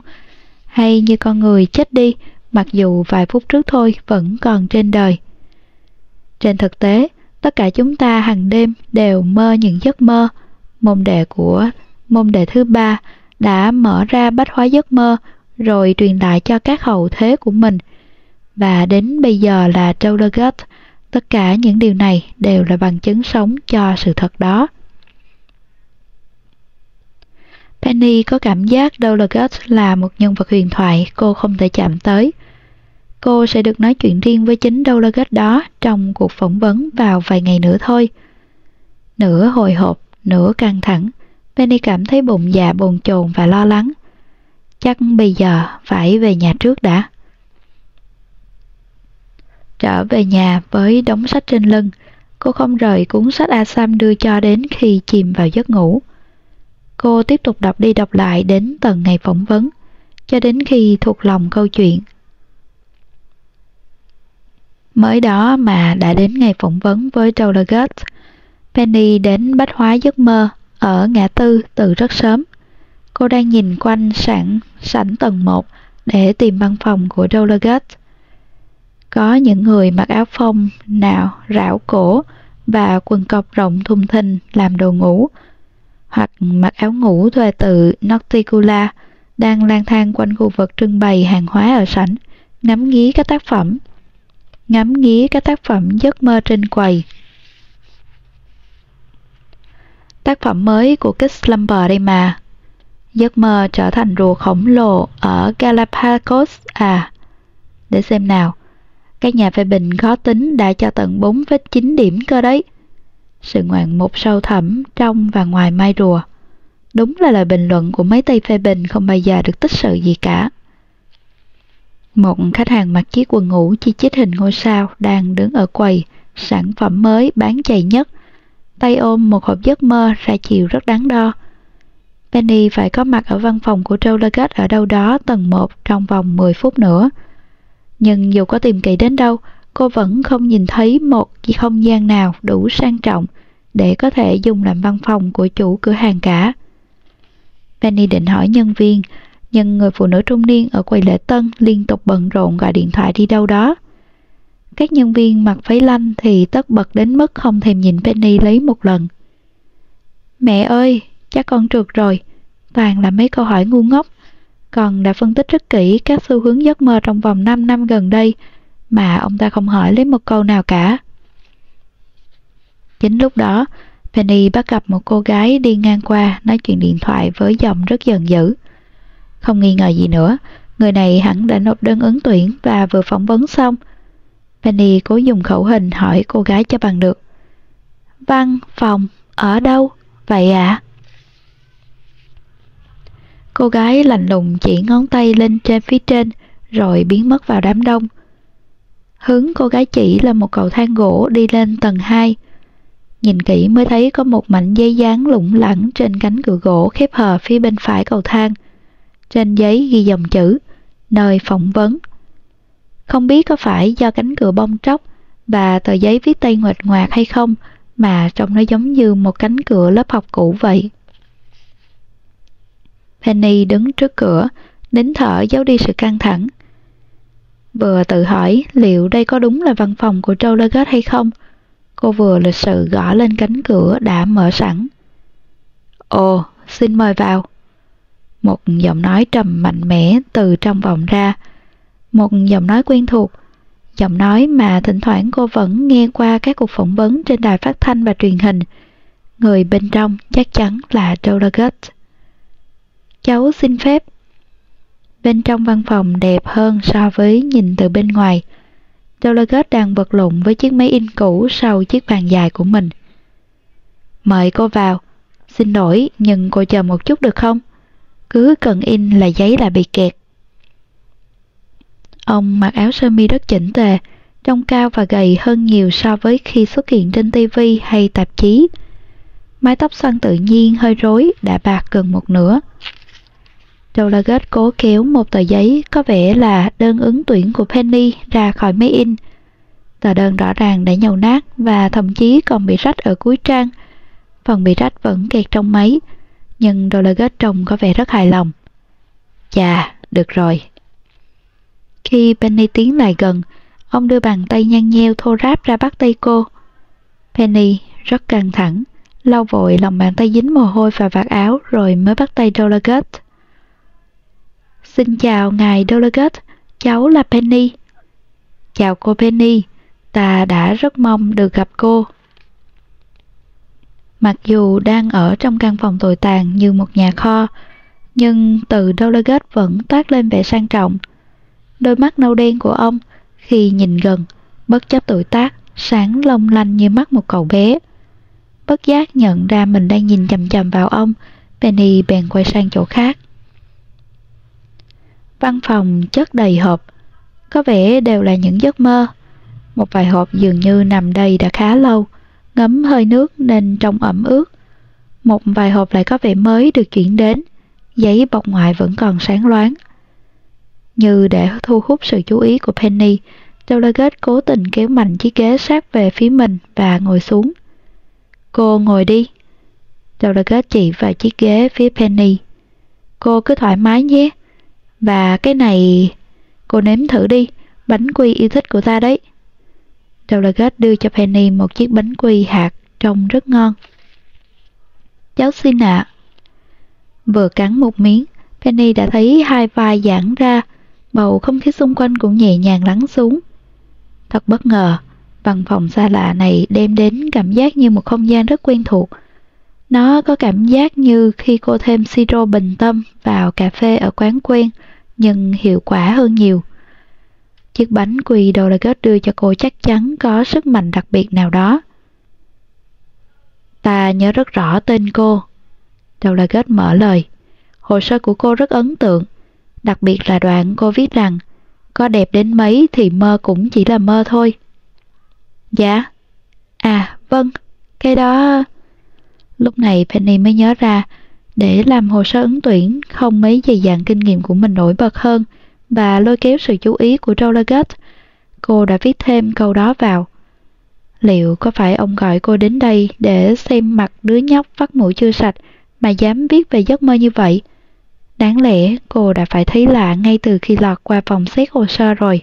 hay như con người chết đi mặc dù vài phút trước thôi vẫn còn trên đời. Trên thực tế, tất cả chúng ta hàng đêm đều mơ những giấc mơ. Môn đề của môn đề thứ ba đã mở ra bách hóa giấc mơ rồi truyền lại cho các hậu thế của mình. Và đến bây giờ là Dolagut, tất cả những điều này đều là bằng chứng sống cho sự thật đó. Penny có cảm giác Dolagut là một nhân vật huyền thoại cô không thể chạm tới. Cô sẽ được nói chuyện riêng với chính douglas đó trong cuộc phỏng vấn vào vài ngày nữa thôi. Nửa hồi hộp, nửa căng thẳng, Penny cảm thấy bụng dạ bồn chồn và lo lắng. Chắc bây giờ phải về nhà trước đã. Trở về nhà với đống sách trên lưng, cô không rời cuốn sách Asam đưa cho đến khi chìm vào giấc ngủ. Cô tiếp tục đọc đi đọc lại đến tận ngày phỏng vấn, cho đến khi thuộc lòng câu chuyện. Mới đó mà đã đến ngày phỏng vấn với Dolagut, Penny đến bách hóa giấc mơ ở ngã tư từ rất sớm. Cô đang nhìn quanh sảnh, sảnh tầng 1 để tìm văn phòng của Dolagut. Có những người mặc áo phông, nào, rảo cổ và quần cộc rộng thùng thình làm đồ ngủ, hoặc mặc áo ngủ thuê từ Norticula đang lang thang quanh khu vực trưng bày hàng hóa ở sảnh, ngắm nghía các tác phẩm. Ngắm nghía các tác phẩm giấc mơ trên quầy. Tác phẩm mới của Kit Slumber đây mà. Giấc mơ trở thành rùa khổng lồ ở Galapagos à. Để xem nào. Các nhà phê bình khó tính đã cho tận 4,9 điểm cơ đấy. Sự ngoạn mục sâu thẳm trong và ngoài mai rùa. Đúng là lời bình luận của mấy tay phê bình không bao giờ được tích sự gì cả. Một khách hàng mặc chiếc quần ngủ chi chít hình ngôi sao đang đứng ở quầy, sản phẩm mới bán chạy nhất. Tay ôm một hộp giấc mơ ra chiều rất đáng đo. Penny phải có mặt ở văn phòng của Joe ở đâu đó tầng 1 trong vòng 10 phút nữa. Nhưng dù có tìm kỹ đến đâu, cô vẫn không nhìn thấy một không gian nào đủ sang trọng để có thể dùng làm văn phòng của chủ cửa hàng cả. Penny định hỏi nhân viên, nhưng người phụ nữ trung niên ở quầy lễ tân liên tục bận rộn gọi điện thoại đi đâu đó. Các nhân viên mặc váy lanh thì tất bật đến mức không thèm nhìn Penny lấy một lần. Mẹ ơi, chắc con trượt rồi. Toàn là mấy câu hỏi ngu ngốc. Còn đã phân tích rất kỹ các xu hướng giấc mơ trong vòng 5 năm gần đây mà ông ta không hỏi lấy một câu nào cả. Chính lúc đó, Penny bắt gặp một cô gái đi ngang qua nói chuyện điện thoại với giọng rất giận dữ. Không nghi ngờ gì nữa, Người này hẳn đã nộp đơn ứng tuyển và vừa phỏng vấn xong. Penny cố dùng khẩu hình hỏi cô gái cho bằng được. Văn phòng, ở đâu? Vậy ạ? À? Cô gái lạnh lùng chỉ ngón tay lên trên phía trên rồi biến mất vào đám đông. Hướng cô gái chỉ là một cầu thang gỗ đi lên tầng 2. Nhìn kỹ mới thấy có một mảnh giấy dán lủng lẳng trên cánh cửa gỗ khép hờ phía bên phải cầu thang. Trên giấy ghi dòng chữ, nơi phỏng vấn. Không biết có phải do cánh cửa bong tróc và tờ giấy viết tay ngoệt ngoạc hay không mà trông nó giống như một cánh cửa lớp học cũ vậy. Penny đứng trước cửa, nín thở giấu đi sự căng thẳng. Vừa tự hỏi liệu đây có đúng là văn phòng của Joe Leggett hay không, cô vừa lịch sự gõ lên cánh cửa đã mở sẵn. Ồ, xin mời vào. Một giọng nói trầm mạnh mẽ từ trong vòng ra. Một giọng nói quen thuộc, giọng nói mà thỉnh thoảng cô vẫn nghe qua các cuộc phỏng vấn trên đài phát thanh và truyền hình. Người bên trong chắc chắn là Dolagut. Cháu xin phép. Bên trong văn phòng đẹp hơn so với nhìn từ bên ngoài. Dolagut đang vật lộn với chiếc máy in cũ sau chiếc bàn dài của mình. Mời cô vào. Xin lỗi, nhưng cô chờ một chút được không? Cứ cần in là giấy lại bị kẹt. Ông mặc áo sơ mi rất chỉnh tề, trông cao và gầy hơn nhiều so với khi xuất hiện trên TV hay tạp chí. Mái tóc xoăn tự nhiên hơi rối, đã bạc gần một nửa. Dolaget cố kéo một tờ giấy có vẻ là đơn ứng tuyển của Penny ra khỏi máy in. Tờ đơn rõ ràng đã nhầu nát và thậm chí còn bị rách ở cuối trang. Phần bị rách vẫn kẹt trong máy, nhưng Dolaget trông có vẻ rất hài lòng. Chà, được rồi. Khi Penny tiến lại gần, ông đưa bàn tay nhăn nheo thô ráp ra bắt tay cô. Penny rất căng thẳng, lau vội lòng bàn tay dính mồ hôi và vạt áo rồi mới bắt tay Dolaget. Xin chào ngài Dolores. cháu là Penny. Chào cô Penny, ta đã rất mong được gặp cô. Mặc dù đang ở trong căn phòng tồi tàn như một nhà kho, nhưng từ Delegate vẫn toát lên vẻ sang trọng. Đôi mắt nâu đen của ông khi nhìn gần, bất chấp tuổi tác, sáng long lanh như mắt một cậu bé. Bất giác nhận ra mình đang nhìn chầm chầm vào ông, Penny bèn quay sang chỗ khác. Văn phòng chất đầy hộp, có vẻ đều là những giấc mơ. Một vài hộp dường như nằm đây đã khá lâu, ngấm hơi nước nên trông ẩm ướt. Một vài hộp lại có vẻ mới được chuyển đến, giấy bọc ngoại vẫn còn sáng loáng. Như để thu hút sự chú ý của Penny, Delegate cố tình kéo mạnh chiếc ghế sát về phía mình và ngồi xuống. Cô ngồi đi. Delegate chỉ vào chiếc ghế phía Penny. Cô cứ thoải mái nhé. Và cái này... Cô nếm thử đi, bánh quy yêu thích của ta đấy. Delegate đưa cho Penny một chiếc bánh quy hạt trông rất ngon. Cháu xin ạ. À. Vừa cắn một miếng, Penny đã thấy hai vai giãn ra, bầu không khí xung quanh cũng nhẹ nhàng lắng xuống. Thật bất ngờ, văn phòng xa lạ này đem đến cảm giác như một không gian rất quen thuộc. Nó có cảm giác như khi cô thêm siro bình tâm vào cà phê ở quán quen, nhưng hiệu quả hơn nhiều. Chiếc bánh quỳ Dolaget đưa cho cô chắc chắn có sức mạnh đặc biệt nào đó. Ta nhớ rất rõ tên cô. Dolaget mở lời. Hồ sơ của cô rất ấn tượng, đặc biệt là đoạn cô viết rằng có đẹp đến mấy thì mơ cũng chỉ là mơ thôi. Dạ. À, vâng, cái đó... Lúc này Penny mới nhớ ra để làm hồ sơ ứng tuyển không mấy dày dặn kinh nghiệm của mình nổi bật hơn và lôi kéo sự chú ý của Dolagat. Cô đã viết thêm câu đó vào. Liệu có phải ông gọi cô đến đây để xem mặt đứa nhóc vắt mũi chưa sạch mà dám viết về giấc mơ như vậy? Đáng lẽ cô đã phải thấy lạ ngay từ khi lọt qua phòng xét hồ sơ rồi.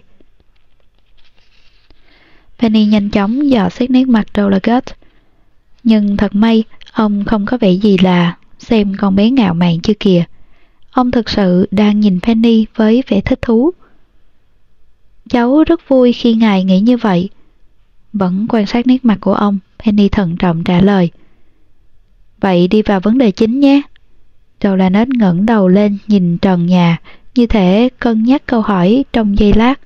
Penny nhanh chóng dò xét nét mặt Dolagat. Nhưng thật may, ông không có vẻ gì là xem con bé ngạo mạn chưa kìa. Ông thực sự đang nhìn Penny với vẻ thích thú. Cháu rất vui khi ngài nghĩ như vậy. Vẫn quan sát nét mặt của ông, Penny thận trọng trả lời. Vậy đi vào vấn đề chính nhé. Dolanet ngẩng đầu lên nhìn trần nhà, như thể cân nhắc câu hỏi trong giây lát.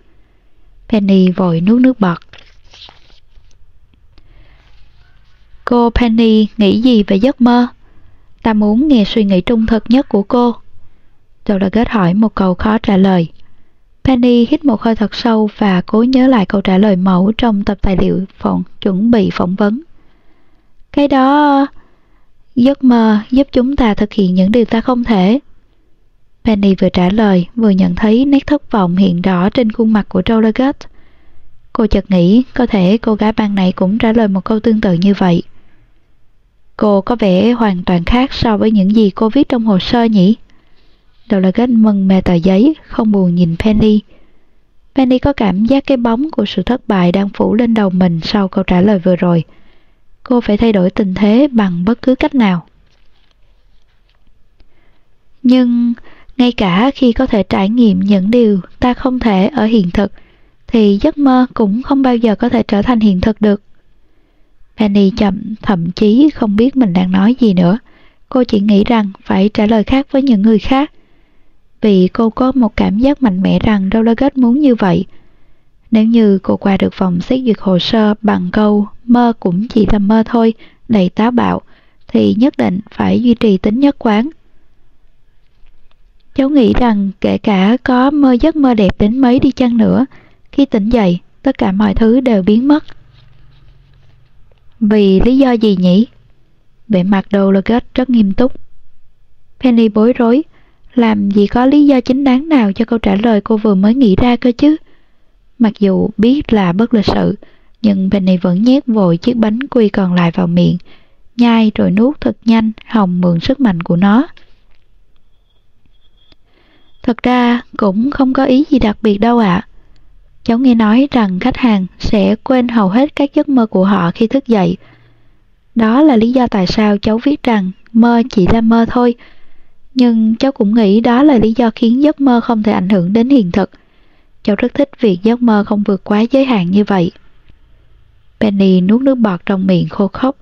Penny vội nuốt nước bọt. Cô Penny nghĩ gì về giấc mơ? Ta muốn nghe suy nghĩ trung thực nhất của cô. Delegate hỏi một câu khó trả lời. Penny hít một hơi thật sâu và cố nhớ lại câu trả lời mẫu trong tập tài liệu phòng chuẩn bị phỏng vấn. Cái đó... Giấc mơ giúp chúng ta thực hiện những điều ta không thể. Penny vừa trả lời, vừa nhận thấy nét thất vọng hiện rõ trên khuôn mặt của Dolagut. Cô chợt nghĩ có thể cô gái ban này cũng trả lời một câu tương tự như vậy. Cô có vẻ hoàn toàn khác so với những gì cô viết trong hồ sơ nhỉ? Dolagut mừng mê tờ giấy, không buồn nhìn Penny. Penny có cảm giác cái bóng của sự thất bại đang phủ lên đầu mình sau câu trả lời vừa rồi. Cô phải thay đổi tình thế bằng bất cứ cách nào. Nhưng ngay cả khi có thể trải nghiệm những điều ta không thể ở hiện thực, thì giấc mơ cũng không bao giờ có thể trở thành hiện thực được. Penny chậm, thậm chí không biết mình đang nói gì nữa. Cô chỉ nghĩ rằng phải trả lời khác với những người khác. Vì cô có một cảm giác mạnh mẽ rằng Dolores muốn như vậy. Nếu như cô qua được vòng xét duyệt hồ sơ bằng câu mơ cũng chỉ là mơ thôi, đầy táo bạo, thì nhất định phải duy trì tính nhất quán. Cháu nghĩ rằng kể cả có mơ giấc mơ đẹp đến mấy đi chăng nữa, khi tỉnh dậy, tất cả mọi thứ đều biến mất. Vì lý do gì nhỉ? Vẻ mặt Dolores rất nghiêm túc. Penny bối rối, làm gì có lý do chính đáng nào cho câu trả lời cô vừa mới nghĩ ra cơ chứ? Mặc dù biết là bất lịch sự, nhưng Penny vẫn nhét vội chiếc bánh quy còn lại vào miệng, nhai rồi nuốt thật nhanh, hòng mượn sức mạnh của nó. Thật ra cũng không có ý gì đặc biệt đâu ạ. À. Cháu nghe nói rằng khách hàng sẽ quên hầu hết các giấc mơ của họ khi thức dậy. Đó là lý do tại sao cháu viết rằng mơ chỉ là mơ thôi. Nhưng cháu cũng nghĩ đó là lý do khiến giấc mơ không thể ảnh hưởng đến hiện thực. Cháu rất thích việc giấc mơ không vượt quá giới hạn như vậy. Penny nuốt nước bọt trong miệng khô khóc.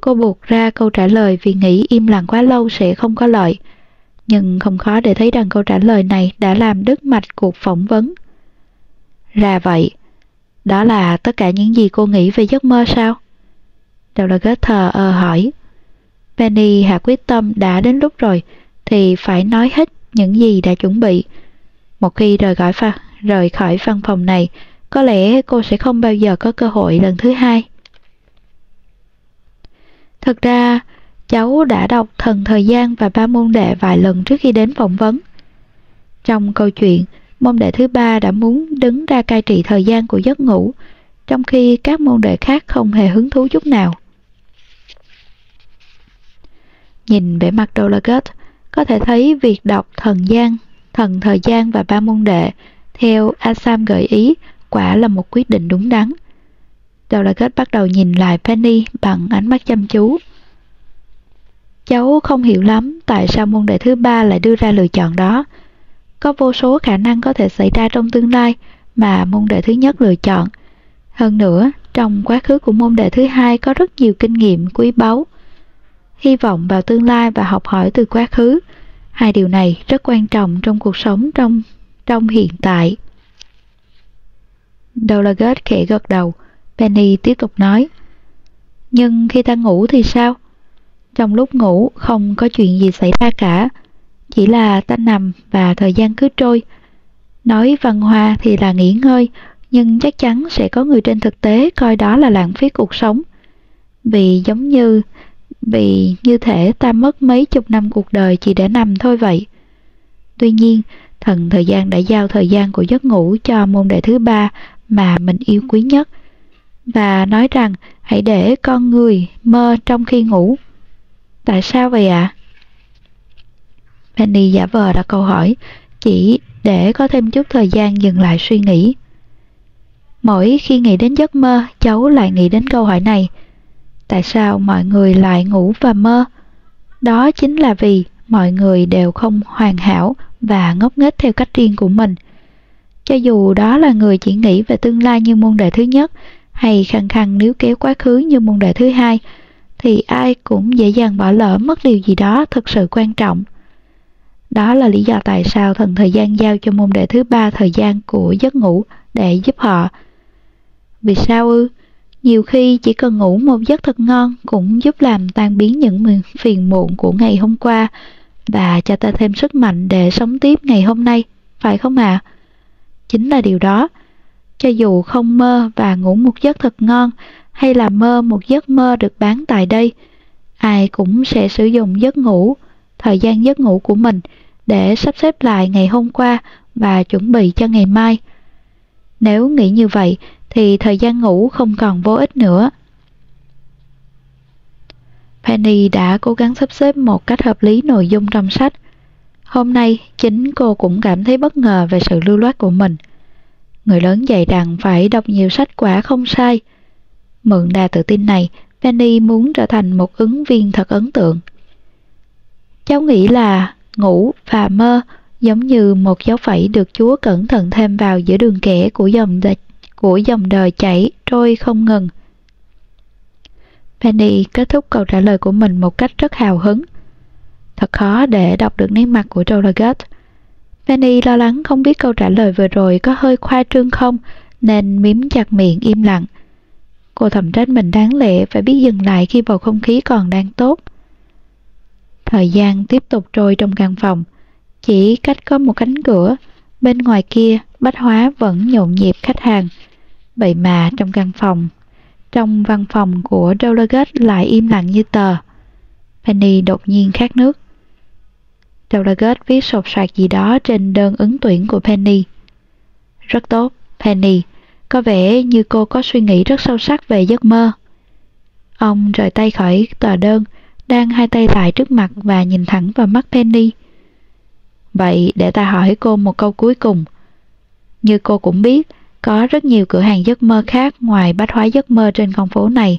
Cô buộc ra câu trả lời vì nghĩ im lặng quá lâu sẽ không có lợi. Nhưng không khó để thấy rằng câu trả lời này đã làm đứt mạch cuộc phỏng vấn. Ra vậy, đó là tất cả những gì cô nghĩ về giấc mơ sao? Đầu là ghét thờ ơ hỏi. Penny hạ quyết tâm đã đến lúc rồi thì phải nói hết những gì đã chuẩn bị. Một khi rời khỏi, pha, rời khỏi văn phòng này, có lẽ cô sẽ không bao giờ có cơ hội lần thứ hai. Thật ra, cháu đã đọc Thần Thời gian và ba môn đệ vài lần trước khi đến phỏng vấn. Trong câu chuyện, môn đệ thứ ba đã muốn đứng ra cai trị thời gian của giấc ngủ, trong khi các môn đệ khác không hề hứng thú chút nào. Nhìn vẻ mặt Dolagut, có thể thấy việc đọc thần gian, thần thời gian và ba môn đệ theo Asam gợi ý quả là một quyết định đúng đắn. Đầu đại kết bắt đầu nhìn lại Penny bằng ánh mắt chăm chú. Cháu không hiểu lắm tại sao môn đệ thứ ba lại đưa ra lựa chọn đó. Có vô số khả năng có thể xảy ra trong tương lai mà môn đệ thứ nhất lựa chọn. Hơn nữa, trong quá khứ của môn đệ thứ hai có rất nhiều kinh nghiệm quý báu. Hy vọng vào tương lai và học hỏi từ quá khứ. Hai điều này rất quan trọng trong cuộc sống trong trong hiện tại. Dolaget khẽ gật đầu, Penny tiếp tục nói. Nhưng khi ta ngủ thì sao? Trong lúc ngủ không có chuyện gì xảy ra cả, chỉ là ta nằm và thời gian cứ trôi. Nói văn hoa thì là nghỉ ngơi, nhưng chắc chắn sẽ có người trên thực tế coi đó là lãng phí cuộc sống. Vì giống như vì như thể ta mất mấy chục năm cuộc đời chỉ để nằm thôi vậy. Tuy nhiên, thần thời gian đã giao thời gian của giấc ngủ cho môn đệ thứ ba mà mình yêu quý nhất và nói rằng hãy để con người mơ trong khi ngủ. Tại sao vậy ạ? À? Penny giả vờ đặt câu hỏi, chỉ để có thêm chút thời gian dừng lại suy nghĩ. Mỗi khi nghĩ đến giấc mơ, cháu lại nghĩ đến câu hỏi này. Tại sao mọi người lại ngủ và mơ? Đó chính là vì mọi người đều không hoàn hảo và ngốc nghếch theo cách riêng của mình. Cho dù đó là người chỉ nghĩ về tương lai như môn đề thứ nhất hay khăng khăng níu kéo quá khứ như môn đề thứ hai, thì ai cũng dễ dàng bỏ lỡ mất điều gì đó thực sự quan trọng. Đó là lý do tại sao thần thời gian giao cho môn đệ thứ ba thời gian của giấc ngủ để giúp họ. Vì sao ư? Nhiều khi chỉ cần ngủ một giấc thật ngon cũng giúp làm tan biến những phiền muộn của ngày hôm qua và cho ta thêm sức mạnh để sống tiếp ngày hôm nay, phải không ạ? À? Chính là điều đó. Cho dù không mơ và ngủ một giấc thật ngon hay là mơ một giấc mơ được bán tại đây, ai cũng sẽ sử dụng giấc ngủ, thời gian giấc ngủ của mình để sắp xếp lại ngày hôm qua và chuẩn bị cho ngày mai. Nếu nghĩ như vậy thì thời gian ngủ không còn vô ích nữa. Penny đã cố gắng sắp xếp một cách hợp lý nội dung trong sách. Hôm nay, chính cô cũng cảm thấy bất ngờ về sự lưu loát của mình. Người lớn dạy rằng phải đọc nhiều sách quả không sai. Mượn đà tự tin này, Penny muốn trở thành một ứng viên thật ấn tượng. Cháu nghĩ là ngủ và mơ giống như một dấu phẩy được Chúa cẩn thận thêm vào giữa đường kẻ của dòng của dòng đời chảy trôi không ngừng. Penny kết thúc câu trả lời của mình một cách rất hào hứng. Thật khó để đọc được nét mặt của Dolagat. Penny lo lắng không biết câu trả lời vừa rồi có hơi khoa trương không, nên miếm chặt miệng im lặng. Cô thầm trách mình đáng lẽ phải biết dừng lại khi bầu không khí còn đang tốt. Thời gian tiếp tục trôi trong căn phòng. Chỉ cách có một cánh cửa, bên ngoài kia bách hóa vẫn nhộn nhịp khách hàng. Vậy mà trong căn phòng, trong văn phòng của Dolagate lại im lặng như tờ. Penny đột nhiên khát nước. Dolagate viết sột soạt gì đó trên đơn ứng tuyển của Penny. Rất tốt, Penny. Có vẻ như cô có suy nghĩ rất sâu sắc về giấc mơ. Ông rời tay khỏi tờ đơn, đang hai tay lại trước mặt và nhìn thẳng vào mắt Penny. Vậy để ta hỏi cô một câu cuối cùng. Như cô cũng biết, có rất nhiều cửa hàng giấc mơ khác ngoài bách hóa giấc mơ trên con phố này.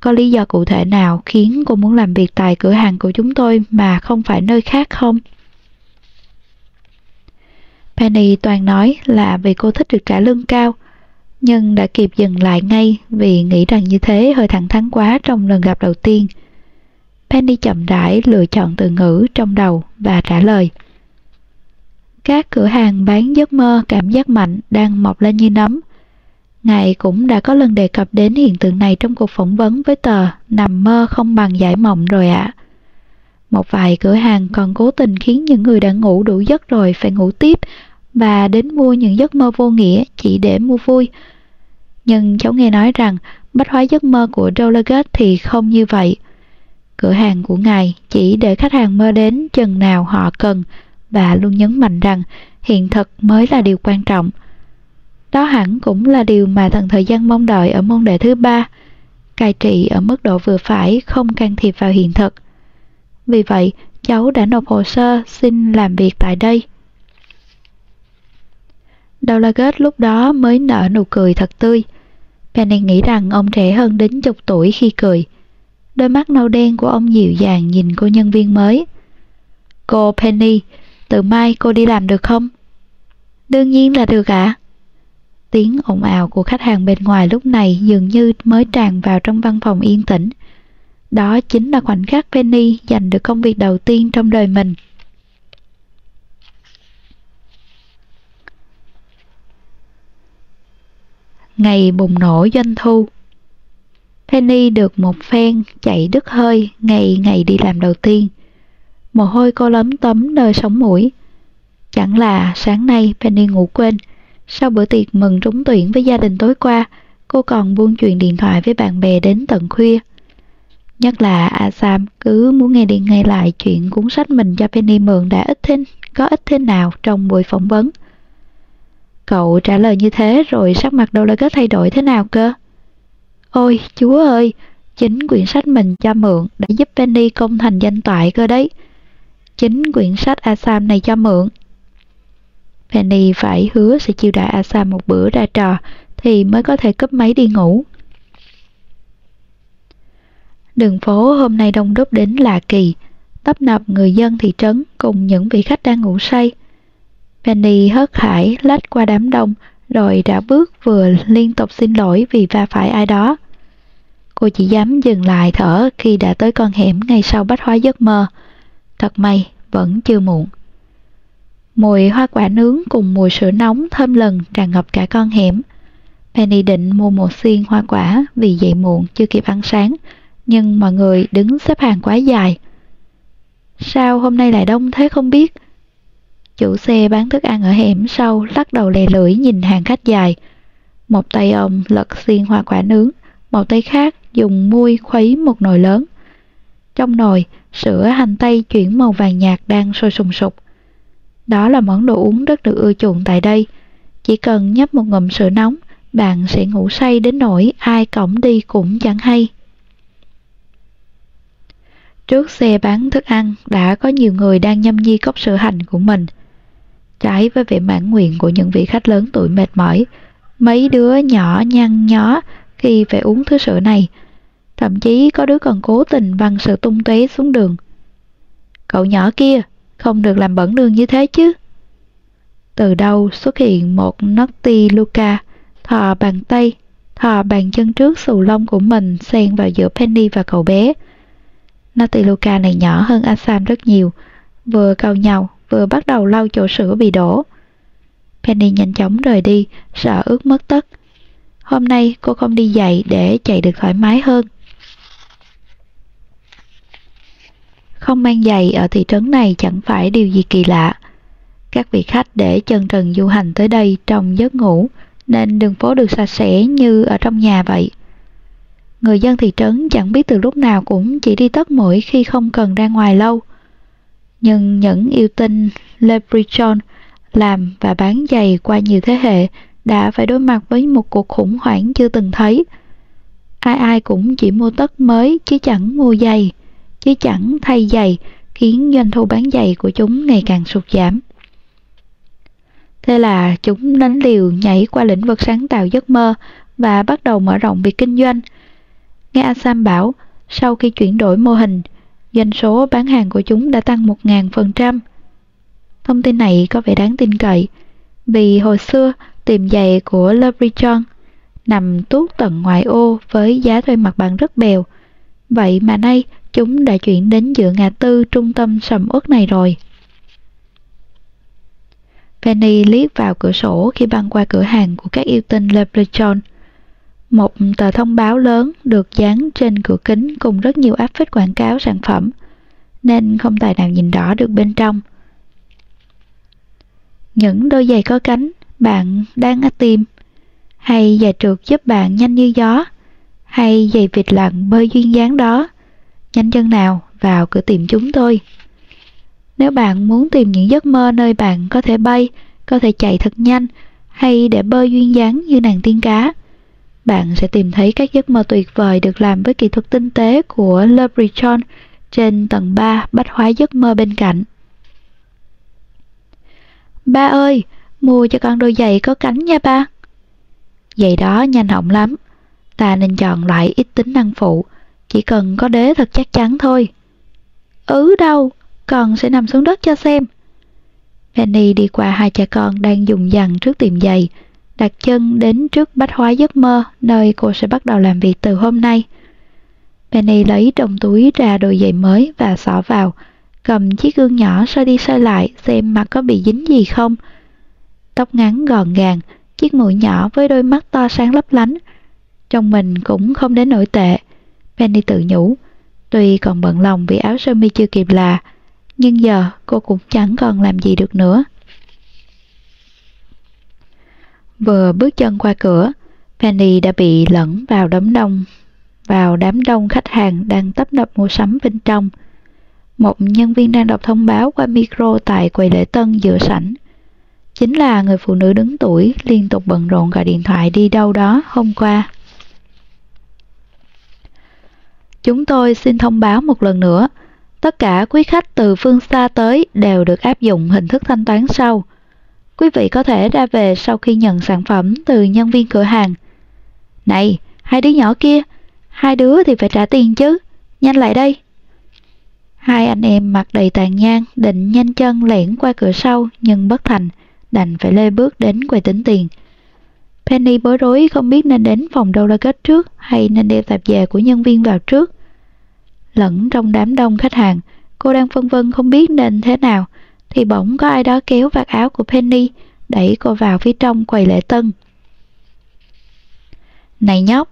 Có lý do cụ thể nào khiến cô muốn làm việc tại cửa hàng của chúng tôi mà không phải nơi khác không? Penny toàn nói là vì cô thích được trả lương cao, nhưng đã kịp dừng lại ngay vì nghĩ rằng như thế hơi thẳng thắn quá trong lần gặp đầu tiên. Penny chậm rãi lựa chọn từ ngữ trong đầu và trả lời. Các cửa hàng bán giấc mơ, cảm giác mạnh đang mọc lên như nấm. Ngài cũng đã có lần đề cập đến hiện tượng này trong cuộc phỏng vấn với tờ Nằm mơ không bằng giải mộng rồi ạ. À. Một vài cửa hàng còn cố tình khiến những người đã ngủ đủ giấc rồi phải ngủ tiếp và đến mua những giấc mơ vô nghĩa chỉ để mua vui. Nhưng cháu nghe nói rằng bách hóa giấc mơ của Delegate thì không như vậy. Cửa hàng của ngài chỉ để khách hàng mơ đến chừng nào họ cần bà luôn nhấn mạnh rằng hiện thực mới là điều quan trọng. Đó hẳn cũng là điều mà thần thời gian mong đợi ở môn đệ thứ ba, cai trị ở mức độ vừa phải không can thiệp vào hiện thực. Vì vậy, cháu đã nộp hồ sơ xin làm việc tại đây. Dolaget lúc đó mới nở nụ cười thật tươi. Penny nghĩ rằng ông trẻ hơn đến chục tuổi khi cười. Đôi mắt nâu đen của ông dịu dàng nhìn cô nhân viên mới. Cô Penny, từ mai cô đi làm được không? Đương nhiên là được ạ. À? Tiếng ồn ào của khách hàng bên ngoài lúc này dường như mới tràn vào trong văn phòng yên tĩnh. Đó chính là khoảnh khắc Penny giành được công việc đầu tiên trong đời mình. Ngày bùng nổ doanh thu, Penny được một phen chạy đứt hơi ngày ngày đi làm đầu tiên. Mồ hôi cô lấm tấm nơi sống mũi. Chẳng là sáng nay Penny ngủ quên. Sau bữa tiệc mừng trúng tuyển với gia đình tối qua, cô còn buôn chuyện điện thoại với bạn bè đến tận khuya. Nhất là Asam cứ muốn nghe đi nghe lại chuyện cuốn sách mình cho Penny mượn đã ít thế, có ít thế nào trong buổi phỏng vấn. Cậu trả lời như thế rồi sắc mặt đâu lại có thay đổi thế nào cơ? Ôi, chúa ơi, chính quyển sách mình cho mượn đã giúp Penny công thành danh toại cơ đấy. Chính quyển sách Asam này cho mượn. Penny phải hứa sẽ chiêu đãi Asam một bữa ra trò thì mới có thể cúp máy đi ngủ. Đường phố hôm nay đông đúc đến lạ kỳ, tấp nập người dân thị trấn cùng những vị khách đang ngủ say. Penny hớt hải lách qua đám đông rồi đã bước vừa liên tục xin lỗi vì va phải ai đó. Cô chỉ dám dừng lại thở khi đã tới con hẻm ngay sau bách hóa giấc mơ. Thật may, vẫn chưa muộn. Mùi hoa quả nướng cùng mùi sữa nóng thơm lần tràn ngập cả con hẻm. Penny định mua một xiên hoa quả vì dậy muộn chưa kịp ăn sáng, nhưng mọi người đứng xếp hàng quá dài. Sao hôm nay lại đông thế không biết? Chủ xe bán thức ăn ở hẻm sau lắc đầu lè lưỡi nhìn hàng khách dài. Một tay ông lật xiên hoa quả nướng, một tay khác dùng muôi khuấy một nồi lớn. Trong nồi, sữa hành tây chuyển màu vàng nhạt đang sôi sùng sục. Đó là món đồ uống rất được ưa chuộng tại đây. Chỉ cần nhấp một ngụm sữa nóng, bạn sẽ ngủ say đến nỗi ai cổng đi cũng chẳng hay. Trước xe bán thức ăn đã có nhiều người đang nhâm nhi cốc sữa hành của mình. Trái với vẻ mãn nguyện của những vị khách lớn tuổi mệt mỏi, mấy đứa nhỏ nhăn nhó khi phải uống thứ sữa này. Thậm chí có đứa còn cố tình văng sự tung tóe xuống đường. Cậu nhỏ kia, không được làm bẩn đường như thế chứ. Từ đâu xuất hiện một Naughty Luca, thò bàn tay, thò bàn chân trước xù lông của mình xen vào giữa Penny và cậu bé. Naughty Luca này nhỏ hơn Asam rất nhiều, vừa cau nhau vừa bắt đầu lau chỗ sữa bị đổ. Penny nhanh chóng rời đi, sợ ướt mất tất. Hôm nay cô không đi dạy để chạy được thoải mái hơn. Không mang giày ở thị trấn này chẳng phải điều gì kỳ lạ. Các vị khách để chân trần du hành tới đây trong giấc ngủ, nên đường phố được sạch sẽ như ở trong nhà vậy. Người dân thị trấn chẳng biết từ lúc nào cũng chỉ đi tất mũi khi không cần ra ngoài lâu. Nhưng những yêu tinh Leprechaun làm và bán giày qua nhiều thế hệ đã phải đối mặt với một cuộc khủng hoảng chưa từng thấy. Ai ai cũng chỉ mua tất mới chứ chẳng mua giày chứ chẳng thay giày khiến doanh thu bán giày của chúng ngày càng sụt giảm. Thế là chúng đánh liều nhảy qua lĩnh vực sáng tạo giấc mơ và bắt đầu mở rộng việc kinh doanh. Nghe Asam bảo, sau khi chuyển đổi mô hình, doanh số bán hàng của chúng đã tăng 1.000%. Thông tin này có vẻ đáng tin cậy, vì hồi xưa tiệm giày của Leprechaun nằm tuốt tận ngoại ô với giá thuê mặt bằng rất bèo. Vậy mà nay chúng đã chuyển đến giữa ngã tư trung tâm sầm uất này rồi. Penny liếc vào cửa sổ khi băng qua cửa hàng của các yêu tinh Leprechaun. Một tờ thông báo lớn được dán trên cửa kính cùng rất nhiều áp phích quảng cáo sản phẩm, nên không tài nào nhìn rõ được bên trong. Những đôi giày có cánh bạn đang tìm, hay giày trượt giúp bạn nhanh như gió, hay giày vịt lặn bơi duyên dáng đó, nhanh chân nào vào cửa tiệm chúng tôi. Nếu bạn muốn tìm những giấc mơ nơi bạn có thể bay, có thể chạy thật nhanh, hay để bơi duyên dáng như nàng tiên cá, bạn sẽ tìm thấy các giấc mơ tuyệt vời được làm với kỹ thuật tinh tế của Leprechaun trên tầng 3 bách hóa giấc mơ bên cạnh. Ba ơi, mua cho con đôi giày có cánh nha ba. Giày đó nhanh hỏng lắm, ta nên chọn loại ít tính năng phụ, chỉ cần có đế thật chắc chắn thôi. Ừ đâu, con sẽ nằm xuống đất cho xem. Penny đi qua hai cha con đang dùng dằn trước tiệm giày, đặt chân đến trước bách hóa giấc mơ, nơi cô sẽ bắt đầu làm việc từ hôm nay. Penny lấy trong túi ra đôi giày mới và xỏ vào, cầm chiếc gương nhỏ soi đi soi lại xem mặt có bị dính gì không. Tóc ngắn gọn gàng, chiếc mũi nhỏ với đôi mắt to sáng lấp lánh. Trong mình cũng không đến nổi tệ. Penny tự nhủ, tuy còn bận lòng vì áo sơ mi chưa kịp là, nhưng giờ cô cũng chẳng còn làm gì được nữa. Vừa bước chân qua cửa, Penny đã bị lẫn vào đám đông, vào đám đông khách hàng đang tấp nập mua sắm bên trong. Một nhân viên đang đọc thông báo qua micro tại quầy lễ tân giữa sảnh. Chính là người phụ nữ đứng tuổi liên tục bận rộn gọi điện thoại đi đâu đó hôm qua. Chúng tôi xin thông báo một lần nữa, tất cả quý khách từ phương xa tới đều được áp dụng hình thức thanh toán sau. Quý vị có thể ra về sau khi nhận sản phẩm từ nhân viên cửa hàng. Này, hai đứa nhỏ kia, hai đứa thì phải trả tiền chứ, nhanh lại đây. Hai anh em mặt đầy tàn nhang định nhanh chân lẻn qua cửa sau nhưng bất thành, đành phải lê bước đến quầy tính tiền. Penny bối rối không biết nên đến phòng đâu là kết trước hay nên đeo tạp dề của nhân viên vào trước. Lẫn trong đám đông khách hàng, cô đang phân vân không biết nên thế nào, thì bỗng có ai đó kéo vạt áo của Penny, đẩy cô vào phía trong quầy lễ tân. Này nhóc,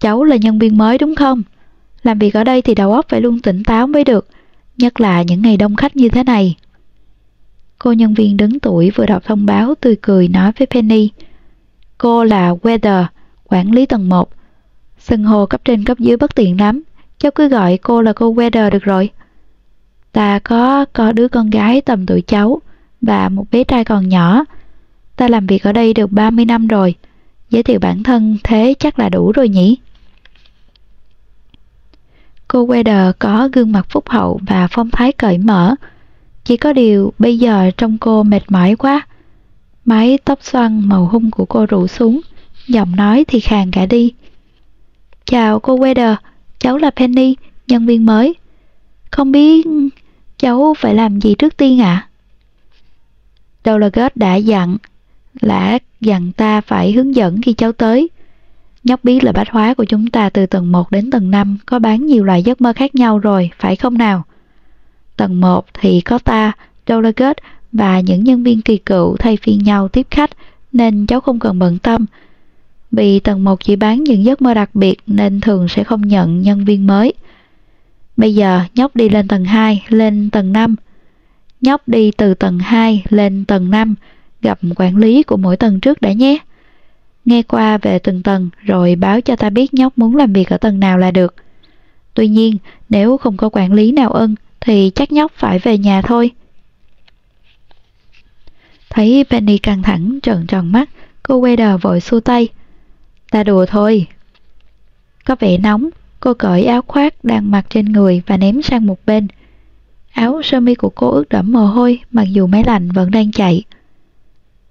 cháu là nhân viên mới đúng không? Làm việc ở đây thì đầu óc phải luôn tỉnh táo mới được, nhất là những ngày đông khách như thế này. Cô nhân viên đứng tuổi vừa đọc thông báo tươi cười nói với Penny. Cô là Weather, quản lý tầng 1. Sân hồ cấp trên cấp dưới bất tiện lắm, cháu cứ gọi cô là cô Weather được rồi. Ta có có đứa con gái tầm tuổi cháu và một bé trai còn nhỏ. Ta làm việc ở đây được 30 năm rồi. Giới thiệu bản thân thế chắc là đủ rồi nhỉ? Cô Weather có gương mặt phúc hậu và phong thái cởi mở. Chỉ có điều bây giờ trong cô mệt mỏi quá. Mái tóc xoăn màu hung của cô rủ xuống, giọng nói thì khàn cả đi. Chào cô Weather, cháu là Penny, nhân viên mới. Không biết cháu phải làm gì trước tiên ạ? À? Dolagus đã dặn, là dặn ta phải hướng dẫn khi cháu tới. Nhóc biết là bách hóa của chúng ta từ tầng 1 đến tầng 5 có bán nhiều loại giấc mơ khác nhau rồi, phải không nào? Tầng 1 thì có ta, Dolagot và những nhân viên kỳ cựu thay phiên nhau tiếp khách nên cháu không cần bận tâm. Vì tầng 1 chỉ bán những giấc mơ đặc biệt nên thường sẽ không nhận nhân viên mới. Bây giờ nhóc đi lên tầng 2, lên tầng 5. Nhóc đi từ tầng 2 lên tầng 5, gặp quản lý của mỗi tầng trước đã nhé. Nghe qua về từng tầng rồi báo cho ta biết nhóc muốn làm việc ở tầng nào là được. Tuy nhiên, nếu không có quản lý nào ưng thì chắc nhóc phải về nhà thôi. Thấy Penny căng thẳng trợn tròn mắt, cô Weather vội xua tay. Ta đùa thôi. Có vẻ nóng, cô cởi áo khoác đang mặc trên người và ném sang một bên. Áo sơ mi của cô ướt đẫm mồ hôi mặc dù máy lạnh vẫn đang chạy.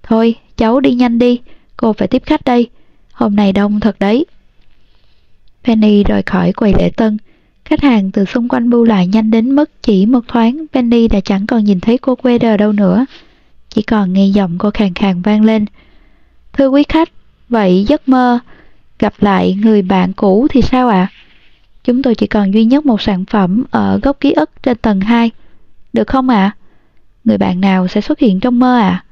Thôi, cháu đi nhanh đi, cô phải tiếp khách đây. Hôm nay đông thật đấy. Penny rời khỏi quầy lễ tân. Khách hàng từ xung quanh bu lại nhanh đến mức chỉ một thoáng Penny đã chẳng còn nhìn thấy cô Weather đâu nữa. Chỉ còn nghe giọng cô khàn khàn vang lên. Thưa quý khách, vậy giấc mơ gặp lại người bạn cũ thì sao ạ? À? Chúng tôi chỉ còn duy nhất một sản phẩm ở góc ký ức trên tầng 2. Được không ạ? À? Người bạn nào sẽ xuất hiện trong mơ ạ? À?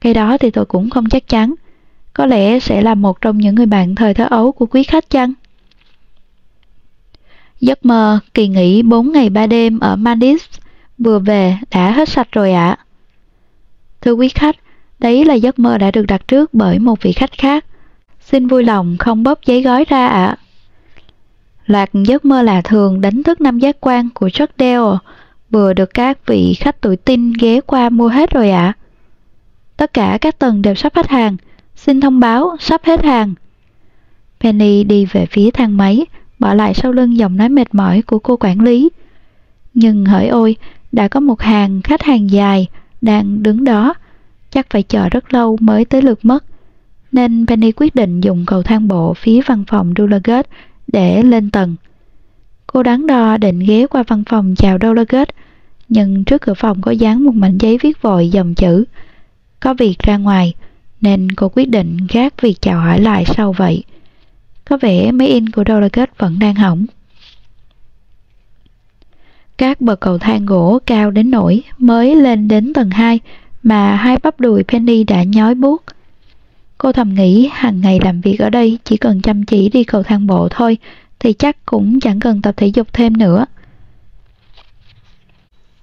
Cái đó thì tôi cũng không chắc chắn. Có lẽ sẽ là một trong những người bạn thời thơ ấu của quý khách chăng? Giấc mơ kỳ nghỉ 4 ngày 3 đêm ở Maldives vừa về đã hết sạch rồi ạ. À. Thưa quý khách, đấy là giấc mơ đã được đặt trước bởi một vị khách khác. Xin vui lòng không bóp giấy gói ra ạ. À. Loạt giấc mơ lạ thường đánh thức năm giác quan của Chuck Dale vừa được các vị khách tuổi tin ghé qua mua hết rồi ạ. À. Tất cả các tầng đều sắp hết hàng. Xin thông báo sắp hết hàng. Penny đi về phía thang máy, bỏ lại sau lưng giọng nói mệt mỏi của cô quản lý. Nhưng hỡi ôi, đã có một hàng khách hàng dài đang đứng đó, chắc phải chờ rất lâu mới tới lượt mất. Nên Penny quyết định dùng cầu thang bộ phía văn phòng Dulaget để lên tầng. Cô đắn đo định ghé qua văn phòng chào Dulaget, nhưng trước cửa phòng có dán một mảnh giấy viết vội dòng chữ có việc ra ngoài, nên cô quyết định gác việc chào hỏi lại sau vậy. Có vẻ máy in của Dulaget vẫn đang hỏng. Các bậc cầu thang gỗ cao đến nỗi mới lên đến tầng 2 mà hai bắp đùi Penny đã nhói buốt. Cô thầm nghĩ hàng ngày làm việc ở đây chỉ cần chăm chỉ đi cầu thang bộ thôi thì chắc cũng chẳng cần tập thể dục thêm nữa.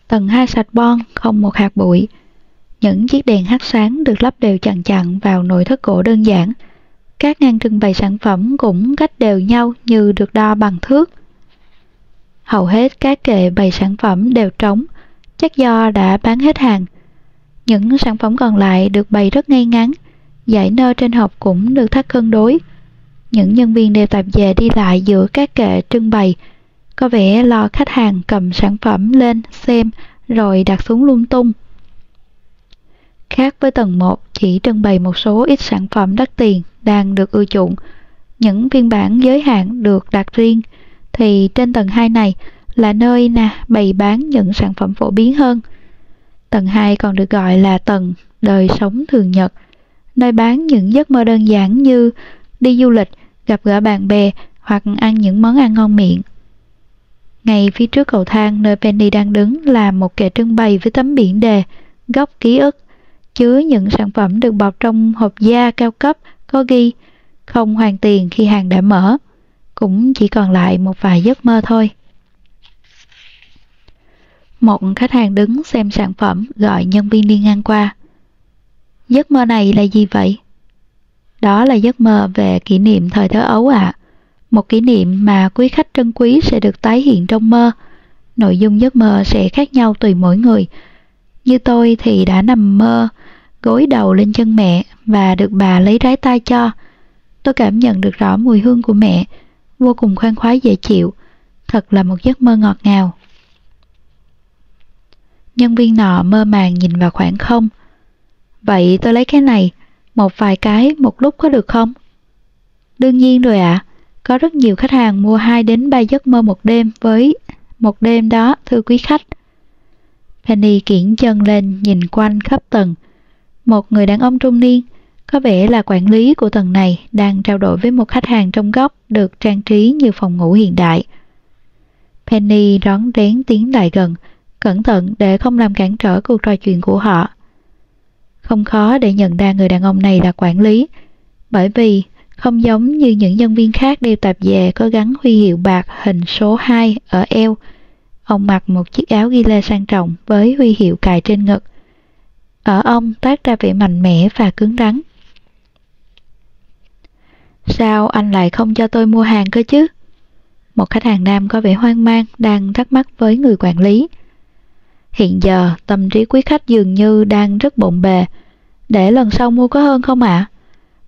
Tầng 2 sạch bon, không một hạt bụi. Những chiếc đèn hắt sáng được lắp đều chằng chặn vào nội thất gỗ đơn giản. Các ngăn trưng bày sản phẩm cũng cách đều nhau như được đo bằng thước. Hầu hết các kệ bày sản phẩm đều trống, chắc do đã bán hết hàng. Những sản phẩm còn lại được bày rất ngay ngắn, giải nơ trên hộp cũng được thắt cân đối. Những nhân viên đều tạp về đi lại giữa các kệ trưng bày, có vẻ lo khách hàng cầm sản phẩm lên xem rồi đặt xuống lung tung. Khác với tầng 1 chỉ trưng bày một số ít sản phẩm đắt tiền đang được ưa chuộng, những phiên bản giới hạn được đặt riêng, thì trên tầng 2 này là nơi nè bày bán những sản phẩm phổ biến hơn. Tầng 2 còn được gọi là tầng đời sống thường nhật, nơi bán những giấc mơ đơn giản như đi du lịch, gặp gỡ bạn bè hoặc ăn những món ăn ngon miệng. Ngay phía trước cầu thang nơi Penny đang đứng là một kệ trưng bày với tấm biển đề góc ký ức, chứa những sản phẩm được bọc trong hộp da cao cấp có ghi không hoàn tiền khi hàng đã mở. Cũng chỉ còn lại một vài giấc mơ thôi. Một khách hàng đứng xem sản phẩm gọi nhân viên đi ngang qua. Giấc mơ này là gì vậy? Đó là giấc mơ về kỷ niệm thời thơ ấu ạ. À. Một kỷ niệm mà quý khách trân quý sẽ được tái hiện trong mơ. Nội dung giấc mơ sẽ khác nhau tùy mỗi người. Như tôi thì đã nằm mơ, gối đầu lên chân mẹ và được bà lấy trái tay cho. Tôi cảm nhận được rõ mùi hương của mẹ, vô cùng khoan khoái dễ chịu. Thật là một giấc mơ ngọt ngào. Nhân viên nọ mơ màng nhìn vào khoảng không. Vậy tôi lấy cái này, một vài cái một lúc có được không? Đương nhiên rồi ạ. À. Có rất nhiều khách hàng mua 2 đến 3 giấc mơ một đêm với một đêm đó, thưa quý khách. Penny kiển chân lên nhìn quanh khắp tầng. Một người đàn ông trung niên, có vẻ là quản lý của tầng này, đang trao đổi với một khách hàng trong góc được trang trí như phòng ngủ hiện đại. Penny rón rén tiến lại gần, cẩn thận để không làm cản trở cuộc trò chuyện của họ. Không khó để nhận ra người đàn ông này là quản lý, bởi vì không giống như những nhân viên khác đeo tạp dề có gắn huy hiệu bạc hình số 2 ở eo. Ông mặc một chiếc áo ghi lê sang trọng với huy hiệu cài trên ngực. Ở ông toát ra vẻ mạnh mẽ và cứng rắn. Sao anh lại không cho tôi mua hàng cơ chứ? Một khách hàng nam có vẻ hoang mang đang thắc mắc với người quản lý. Hiện giờ tâm trí quý khách dường như đang rất bộn bề. Để lần sau mua có hơn không ạ? À?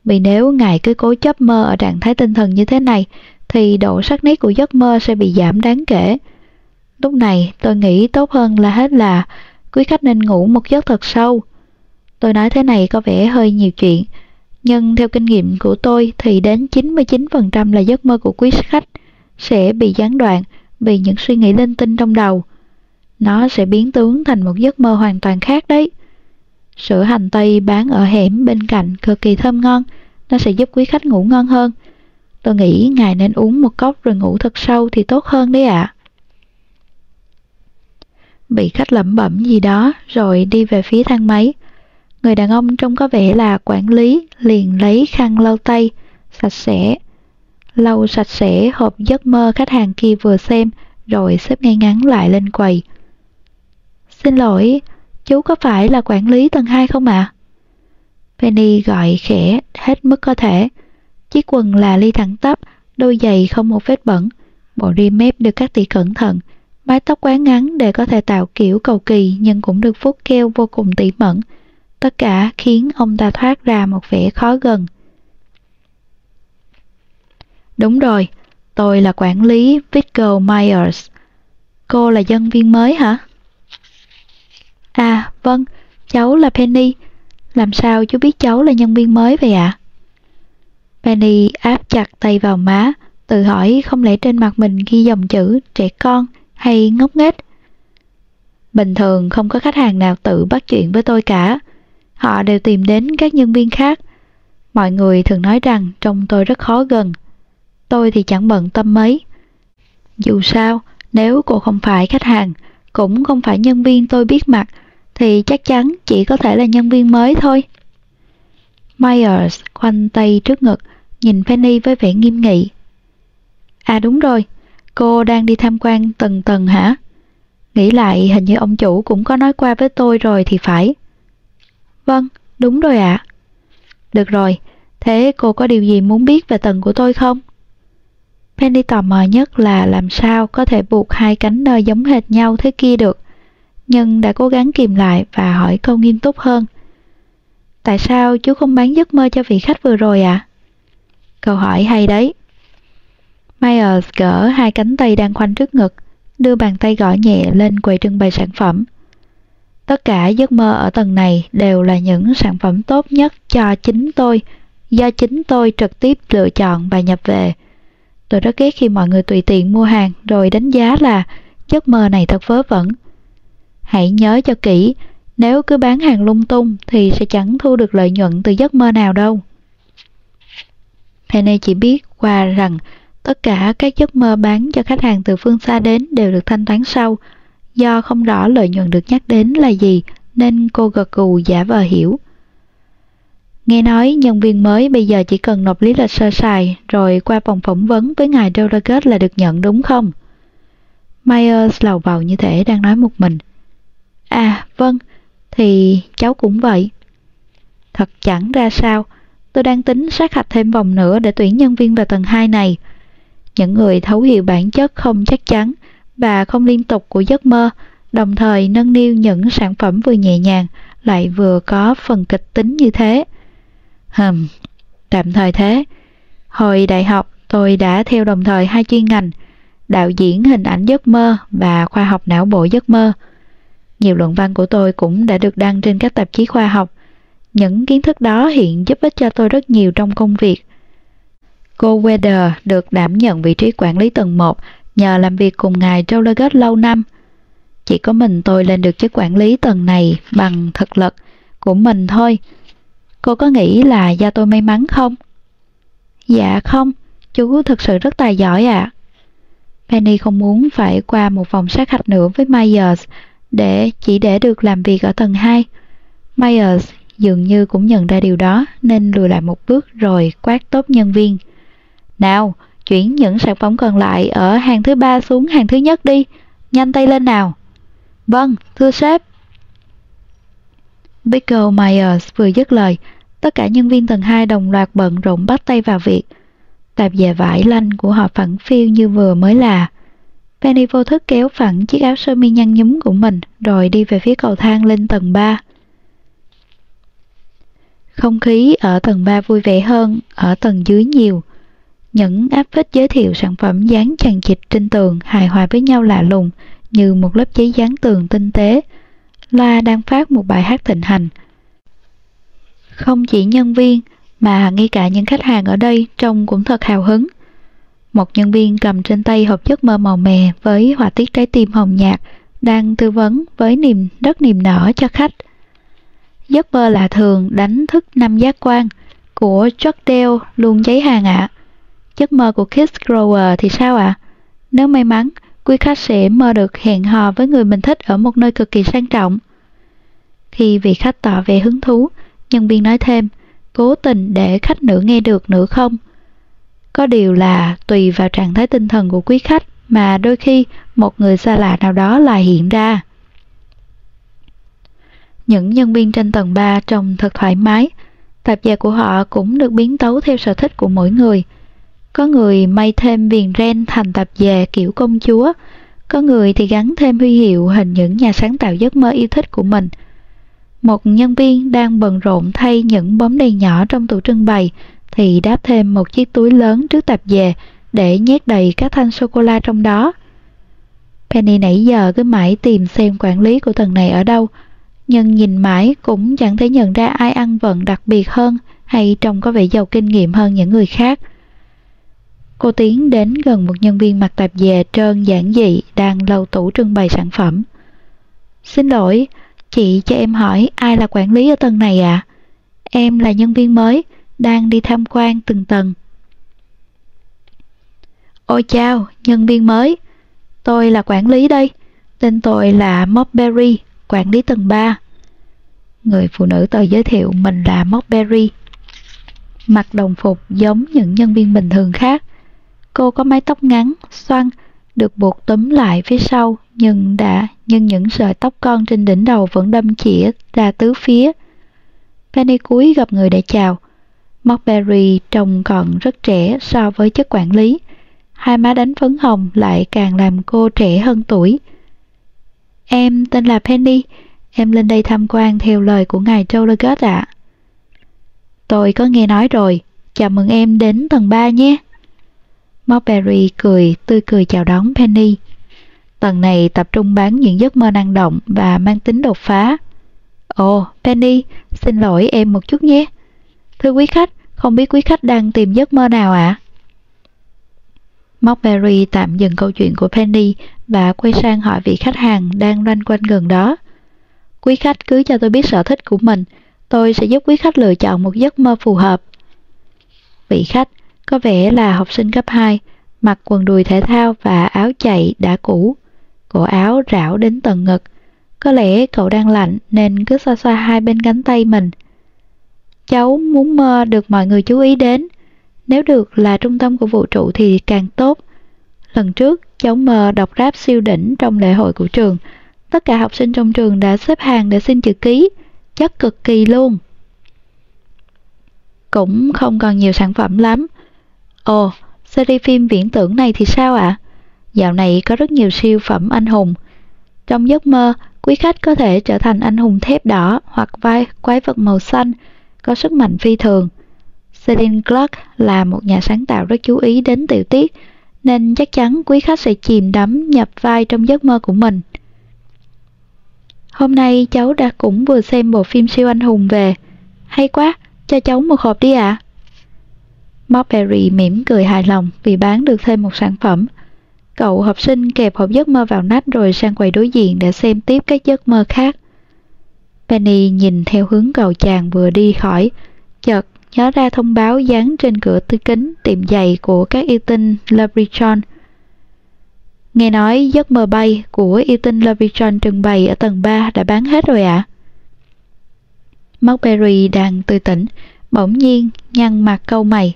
Vì nếu ngài cứ cố chấp mơ ở trạng thái tinh thần như thế này, thì độ sắc nét của giấc mơ sẽ bị giảm đáng kể. Lúc này tôi nghĩ tốt hơn là hết là quý khách nên ngủ một giấc thật sâu. Tôi nói thế này có vẻ hơi nhiều chuyện, nhưng theo kinh nghiệm của tôi thì đến 99% là giấc mơ của quý khách sẽ bị gián đoạn vì những suy nghĩ linh tinh trong đầu. Nó sẽ biến tướng thành một giấc mơ hoàn toàn khác đấy. Sữa hành tây bán ở hẻm bên cạnh cực kỳ thơm ngon, nó sẽ giúp quý khách ngủ ngon hơn. Tôi nghĩ ngài nên uống một cốc rồi ngủ thật sâu thì tốt hơn đấy ạ. À. Bị khách lẩm bẩm gì đó rồi đi về phía thang máy. Người đàn ông trông có vẻ là quản lý liền lấy khăn lau tay, sạch sẽ. Lau sạch sẽ hộp giấc mơ khách hàng kia vừa xem rồi xếp ngay ngắn lại lên quầy. Xin lỗi, chú có phải là quản lý tầng 2 không ạ? À? Penny gọi khẽ hết mức có thể. Chiếc quần là ly thẳng tắp, đôi giày không một vết bẩn, bộ ri mép được cắt tỉ cẩn thận, mái tóc quá ngắn để có thể tạo kiểu cầu kỳ nhưng cũng được vuốt keo vô cùng tỉ mẩn. Tất cả khiến ông ta thoát ra một vẻ khó gần. Đúng rồi, tôi là quản lý Victor Myers. Cô là nhân viên mới hả? À, vâng, cháu là Penny. Làm sao chú biết cháu là nhân viên mới vậy ạ? À? Penny áp chặt tay vào má, tự hỏi không lẽ trên mặt mình ghi dòng chữ trẻ con hay ngốc nghếch. Bình thường không có khách hàng nào tự bắt chuyện với tôi cả. Họ đều tìm đến các nhân viên khác. Mọi người thường nói rằng trông tôi rất khó gần. Tôi thì chẳng bận tâm mấy. Dù sao, nếu cô không phải khách hàng, cũng không phải nhân viên tôi biết mặt, thì chắc chắn chỉ có thể là nhân viên mới thôi. Myers khoanh tay trước ngực, nhìn Penny với vẻ nghiêm nghị. À đúng rồi, cô đang đi tham quan tầng tầng hả? Nghĩ lại hình như ông chủ cũng có nói qua với tôi rồi thì phải. Vâng, đúng rồi ạ. À. Được rồi, thế cô có điều gì muốn biết về tầng của tôi không? Penny tò mò nhất là làm sao có thể buộc hai cánh nơi giống hệt nhau thế kia được nhưng đã cố gắng kìm lại và hỏi câu nghiêm túc hơn. Tại sao chú không bán giấc mơ cho vị khách vừa rồi ạ? À? Câu hỏi hay đấy. Myers gỡ hai cánh tay đang khoanh trước ngực, đưa bàn tay gõ nhẹ lên quầy trưng bày sản phẩm. Tất cả giấc mơ ở tầng này đều là những sản phẩm tốt nhất cho chính tôi, do chính tôi trực tiếp lựa chọn và nhập về. Tôi rất ghét khi mọi người tùy tiện mua hàng rồi đánh giá là giấc mơ này thật vớ vẩn. Hãy nhớ cho kỹ, nếu cứ bán hàng lung tung thì sẽ chẳng thu được lợi nhuận từ giấc mơ nào đâu. Penny chỉ biết qua rằng tất cả các giấc mơ bán cho khách hàng từ phương xa đến đều được thanh toán sau, do không rõ lợi nhuận được nhắc đến là gì nên cô gật gù giả vờ hiểu. Nghe nói nhân viên mới bây giờ chỉ cần nộp lý lịch sơ sài rồi qua vòng phỏng vấn với ngài Delegate là được nhận đúng không? Myers lầu vào như thể đang nói một mình. À, vâng, thì cháu cũng vậy. Thật chẳng ra sao, tôi đang tính sát hạch thêm vòng nữa để tuyển nhân viên vào tầng 2 này. Những người thấu hiểu bản chất không chắc chắn và không liên tục của giấc mơ, đồng thời nâng niu những sản phẩm vừa nhẹ nhàng lại vừa có phần kịch tính như thế. Hừm, tạm thời thế. Hồi đại học tôi đã theo đồng thời hai chuyên ngành, đạo diễn hình ảnh giấc mơ và khoa học não bộ giấc mơ. Nhiều luận văn của tôi cũng đã được đăng trên các tạp chí khoa học. Những kiến thức đó hiện giúp ích cho tôi rất nhiều trong công việc. Cô Weather được đảm nhận vị trí quản lý tầng 1 nhờ làm việc cùng ngài Delegat lâu năm. Chỉ có mình tôi lên được chức quản lý tầng này bằng thực lực của mình thôi. Cô có nghĩ là do tôi may mắn không? Dạ không, chú thực sự rất tài giỏi ạ. À. Penny không muốn phải qua một vòng sát hạch nữa với Myers để chỉ để được làm việc ở tầng 2. Myers dường như cũng nhận ra điều đó nên lùi lại một bước rồi quát tốt nhân viên. Nào, chuyển những sản phẩm còn lại ở hàng thứ ba xuống hàng thứ nhất đi. Nhanh tay lên nào. Vâng, thưa sếp. Bickle Myers vừa dứt lời, tất cả nhân viên tầng 2 đồng loạt bận rộn bắt tay vào việc. Tạp dề vải lanh của họ phẳng phiêu như vừa mới là. Penny vô thức kéo phẳng chiếc áo sơ mi nhăn nhúm của mình rồi đi về phía cầu thang lên tầng 3. Không khí ở tầng 3 vui vẻ hơn ở tầng dưới nhiều. Những áp phích giới thiệu sản phẩm dán chằng chịt trên tường hài hòa với nhau lạ lùng, như một lớp giấy dán tường tinh tế. Loa đang phát một bài hát thịnh hành. Không chỉ nhân viên, mà ngay cả những khách hàng ở đây trông cũng thật hào hứng. Một nhân viên cầm trên tay hộp giấc mơ màu mè với họa tiết trái tim hồng nhạt, đang tư vấn với niềm, rất niềm nở cho khách. Giấc mơ là thường đánh thức năm giác quan của Chuckdale luôn cháy hàng ạ. À. Giấc mơ của Kiss Grower thì sao ạ? À? Nếu may mắn, quý khách sẽ mơ được hẹn hò với người mình thích ở một nơi cực kỳ sang trọng. Khi vị khách tỏ vẻ hứng thú, nhân viên nói thêm, cố tình để khách nữ nghe được nữa không? Có điều là tùy vào trạng thái tinh thần của quý khách mà đôi khi một người xa lạ nào đó lại hiện ra. Những nhân viên trên tầng 3 trông thật thoải mái, tạp dề của họ cũng được biến tấu theo sở thích của mỗi người. Có người may thêm viền ren thành tập dề kiểu công chúa, có người thì gắn thêm huy hiệu hình những nhà sáng tạo giấc mơ yêu thích của mình. Một nhân viên đang bận rộn thay những bóng đèn nhỏ trong tủ trưng bày thì đáp thêm một chiếc túi lớn trước tạp dề để nhét đầy các thanh sô-cô-la trong đó. Penny nãy giờ cứ mãi tìm xem quản lý của tầng này ở đâu, nhưng nhìn mãi cũng chẳng thể nhận ra ai ăn vận đặc biệt hơn hay trông có vẻ giàu kinh nghiệm hơn những người khác. Cô tiến đến gần một nhân viên mặc tạp dề trơn giản dị đang lâu tủ trưng bày sản phẩm. Xin lỗi, chị cho em hỏi ai là quản lý ở tầng này ạ? À? Em là nhân viên mới, đang đi tham quan từng tầng. Ôi chào, nhân viên mới. Tôi là quản lý đây. Tên tôi là Mockberry, quản lý tầng 3. Người phụ nữ tự giới thiệu mình là Mockberry. Mặc đồng phục giống những nhân viên bình thường khác. Cô có mái tóc ngắn, xoăn, được buộc túm lại phía sau nhưng đã nhưng những sợi tóc con trên đỉnh đầu vẫn đâm chĩa ra tứ phía. Penny cúi gặp người để chào. Mockberry trông còn rất trẻ so với chất quản lý. Hai má đánh phấn hồng lại càng làm cô trẻ hơn tuổi. Em tên là Penny, em lên đây tham quan theo lời của ngài Trollergut ạ. À. Tôi có nghe nói rồi, chào mừng em đến tầng 3 nhé. Mulberry cười, tươi cười chào đón Penny. Tầng này tập trung bán những giấc mơ năng động và mang tính đột phá. Ồ, Penny, xin lỗi em một chút nhé. Thưa quý khách, không biết quý khách đang tìm giấc mơ nào ạ? À? Mockberry tạm dừng câu chuyện của Penny và quay sang hỏi vị khách hàng đang loanh quanh gần đó. Quý khách cứ cho tôi biết sở thích của mình, tôi sẽ giúp quý khách lựa chọn một giấc mơ phù hợp. Vị khách có vẻ là học sinh cấp 2, mặc quần đùi thể thao và áo chạy đã cũ, cổ áo rảo đến tận ngực, Có lẽ cậu đang lạnh nên cứ xoa xoa hai bên cánh tay mình. Cháu muốn mơ được mọi người chú ý đến. Nếu được là trung tâm của vũ trụ thì càng tốt. Lần trước, cháu mơ đọc rap siêu đỉnh trong lễ hội của trường. Tất cả học sinh trong trường đã xếp hàng để xin chữ ký. Chất cực kỳ luôn. Cũng không còn nhiều sản phẩm lắm. Ồ, series phim viễn tưởng này thì sao ạ? À? Dạo này có rất nhiều siêu phẩm anh hùng. Trong giấc mơ, quý khách có thể trở thành anh hùng thép đỏ hoặc vai quái vật màu xanh, có sức mạnh phi thường. Celine Clark là một nhà sáng tạo rất chú ý đến tiểu tiết, nên chắc chắn quý khách sẽ chìm đắm nhập vai trong giấc mơ của mình. Hôm nay cháu đã cũng vừa xem bộ phim siêu anh hùng về. Hay quá, cho cháu một hộp đi ạ. À? Marberry mỉm cười hài lòng vì bán được thêm một sản phẩm. Cậu học sinh kẹp hộp giấc mơ vào nách rồi sang quầy đối diện để xem tiếp các giấc mơ khác. Penny nhìn theo hướng cậu chàng vừa đi khỏi, chợt nhớ ra thông báo dán trên cửa tư kính tiệm giày của các yêu tinh Leprechaun. Nghe nói giấc mơ bay của yêu tinh Leprechaun trưng bày ở tầng 3 đã bán hết rồi ạ. À? Markberry đang tươi tỉnh, bỗng nhiên nhăn mặt câu mày.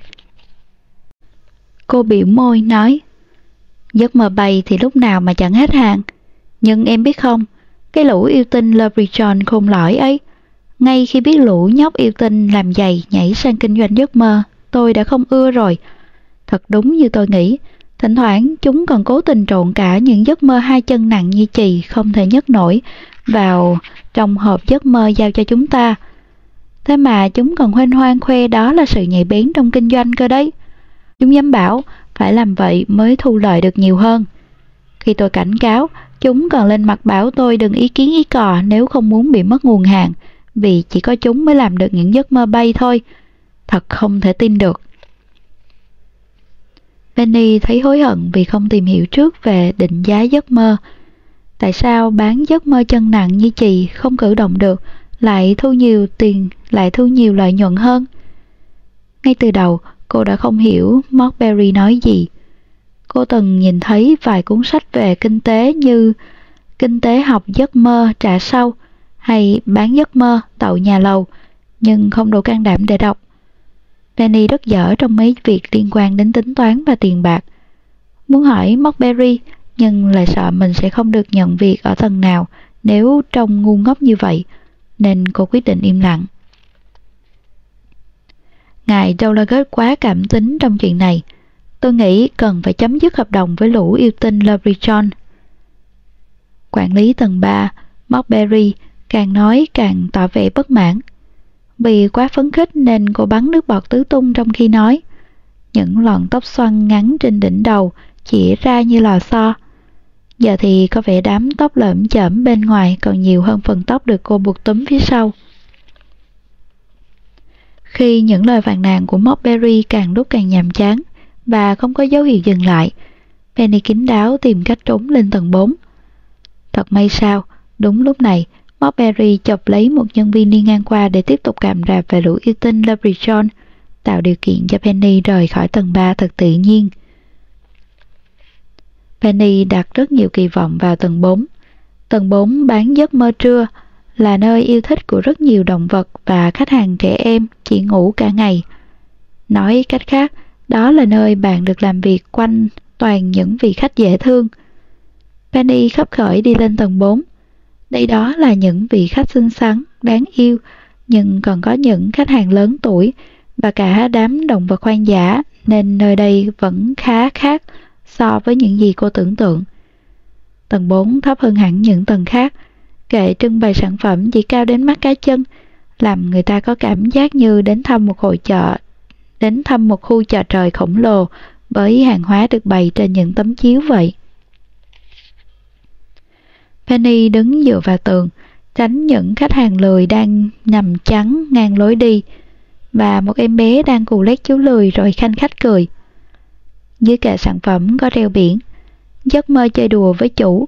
Cô biểu môi nói, giấc mơ bay thì lúc nào mà chẳng hết hàng. Nhưng em biết không, cái lũ yêu tinh Leprechaun khôn lõi ấy, ngay khi biết lũ nhóc yêu tinh làm giày nhảy sang kinh doanh giấc mơ, tôi đã không ưa rồi. Thật đúng như tôi nghĩ, thỉnh thoảng chúng còn cố tình trộn cả những giấc mơ hai chân nặng như chì không thể nhấc nổi vào trong hộp giấc mơ giao cho chúng ta. Thế mà chúng còn hoen hoang khoe đó là sự nhạy bén trong kinh doanh cơ đấy. Chúng dám bảo phải làm vậy mới thu lợi được nhiều hơn. Khi tôi cảnh cáo, chúng còn lên mặt bảo tôi đừng ý kiến ý cò nếu không muốn bị mất nguồn hàng, vì chỉ có chúng mới làm được những giấc mơ bay thôi. Thật không thể tin được. Penny thấy hối hận vì không tìm hiểu trước về định giá giấc mơ. Tại sao bán giấc mơ chân nặng như chì không cử động được, lại thu nhiều tiền, lại thu nhiều lợi nhuận hơn? Ngay từ đầu, cô đã không hiểu Mockberry nói gì. Cô từng nhìn thấy vài cuốn sách về kinh tế như Kinh tế học giấc mơ trả sau hay Bán giấc mơ tậu nhà lầu, nhưng không đủ can đảm để đọc. Danny rất dở trong mấy việc liên quan đến tính toán và tiền bạc. Muốn hỏi Mockberry, nhưng lại sợ mình sẽ không được nhận việc ở tầng nào nếu trông ngu ngốc như vậy, nên cô quyết định im lặng. Ngài Dolaget quá cảm tính trong chuyện này. Tôi nghĩ cần phải chấm dứt hợp đồng với lũ yêu tinh Lovrichon. Quản lý tầng 3, Mockberry, càng nói càng tỏ vẻ bất mãn. Vì quá phấn khích nên cô bắn nước bọt tứ tung trong khi nói. Những lọn tóc xoăn ngắn trên đỉnh đầu chỉ ra như lò xo. Giờ thì có vẻ đám tóc lởm chởm bên ngoài còn nhiều hơn phần tóc được cô buộc túm phía sau. Khi những lời phàn nàn của Mockberry càng lúc càng nhàm chán và không có dấu hiệu dừng lại, Penny kín đáo tìm cách trốn lên tầng 4. Thật may sao, đúng lúc này, Mockberry chọc lấy một nhân viên đi ngang qua để tiếp tục càm rạp về lũ yêu tinh Leprechaun, tạo điều kiện cho Penny rời khỏi tầng 3 thật tự nhiên. Penny đặt rất nhiều kỳ vọng vào tầng 4. Tầng 4 bán giấc mơ trưa, là nơi yêu thích của rất nhiều động vật và khách hàng trẻ em chỉ ngủ cả ngày. Nói cách khác, đó là nơi bạn được làm việc quanh toàn những vị khách dễ thương. Penny khấp khởi đi lên tầng 4. Đây đó là những vị khách xinh xắn, đáng yêu, nhưng còn có những khách hàng lớn tuổi và cả đám động vật hoang dã nên nơi đây vẫn khá khác so với những gì cô tưởng tượng. Tầng 4 thấp hơn hẳn những tầng khác, kệ trưng bày sản phẩm chỉ cao đến mắt cá chân, làm người ta có cảm giác như đến thăm một hội chợ, đến thăm một khu chợ trời khổng lồ với hàng hóa được bày trên những tấm chiếu vậy. Penny đứng dựa vào tường, tránh những khách hàng lười đang nằm trắng ngang lối đi, và một em bé đang cù lét chú lười rồi khanh khách cười. Dưới kệ sản phẩm có treo biển, giấc mơ chơi đùa với chủ,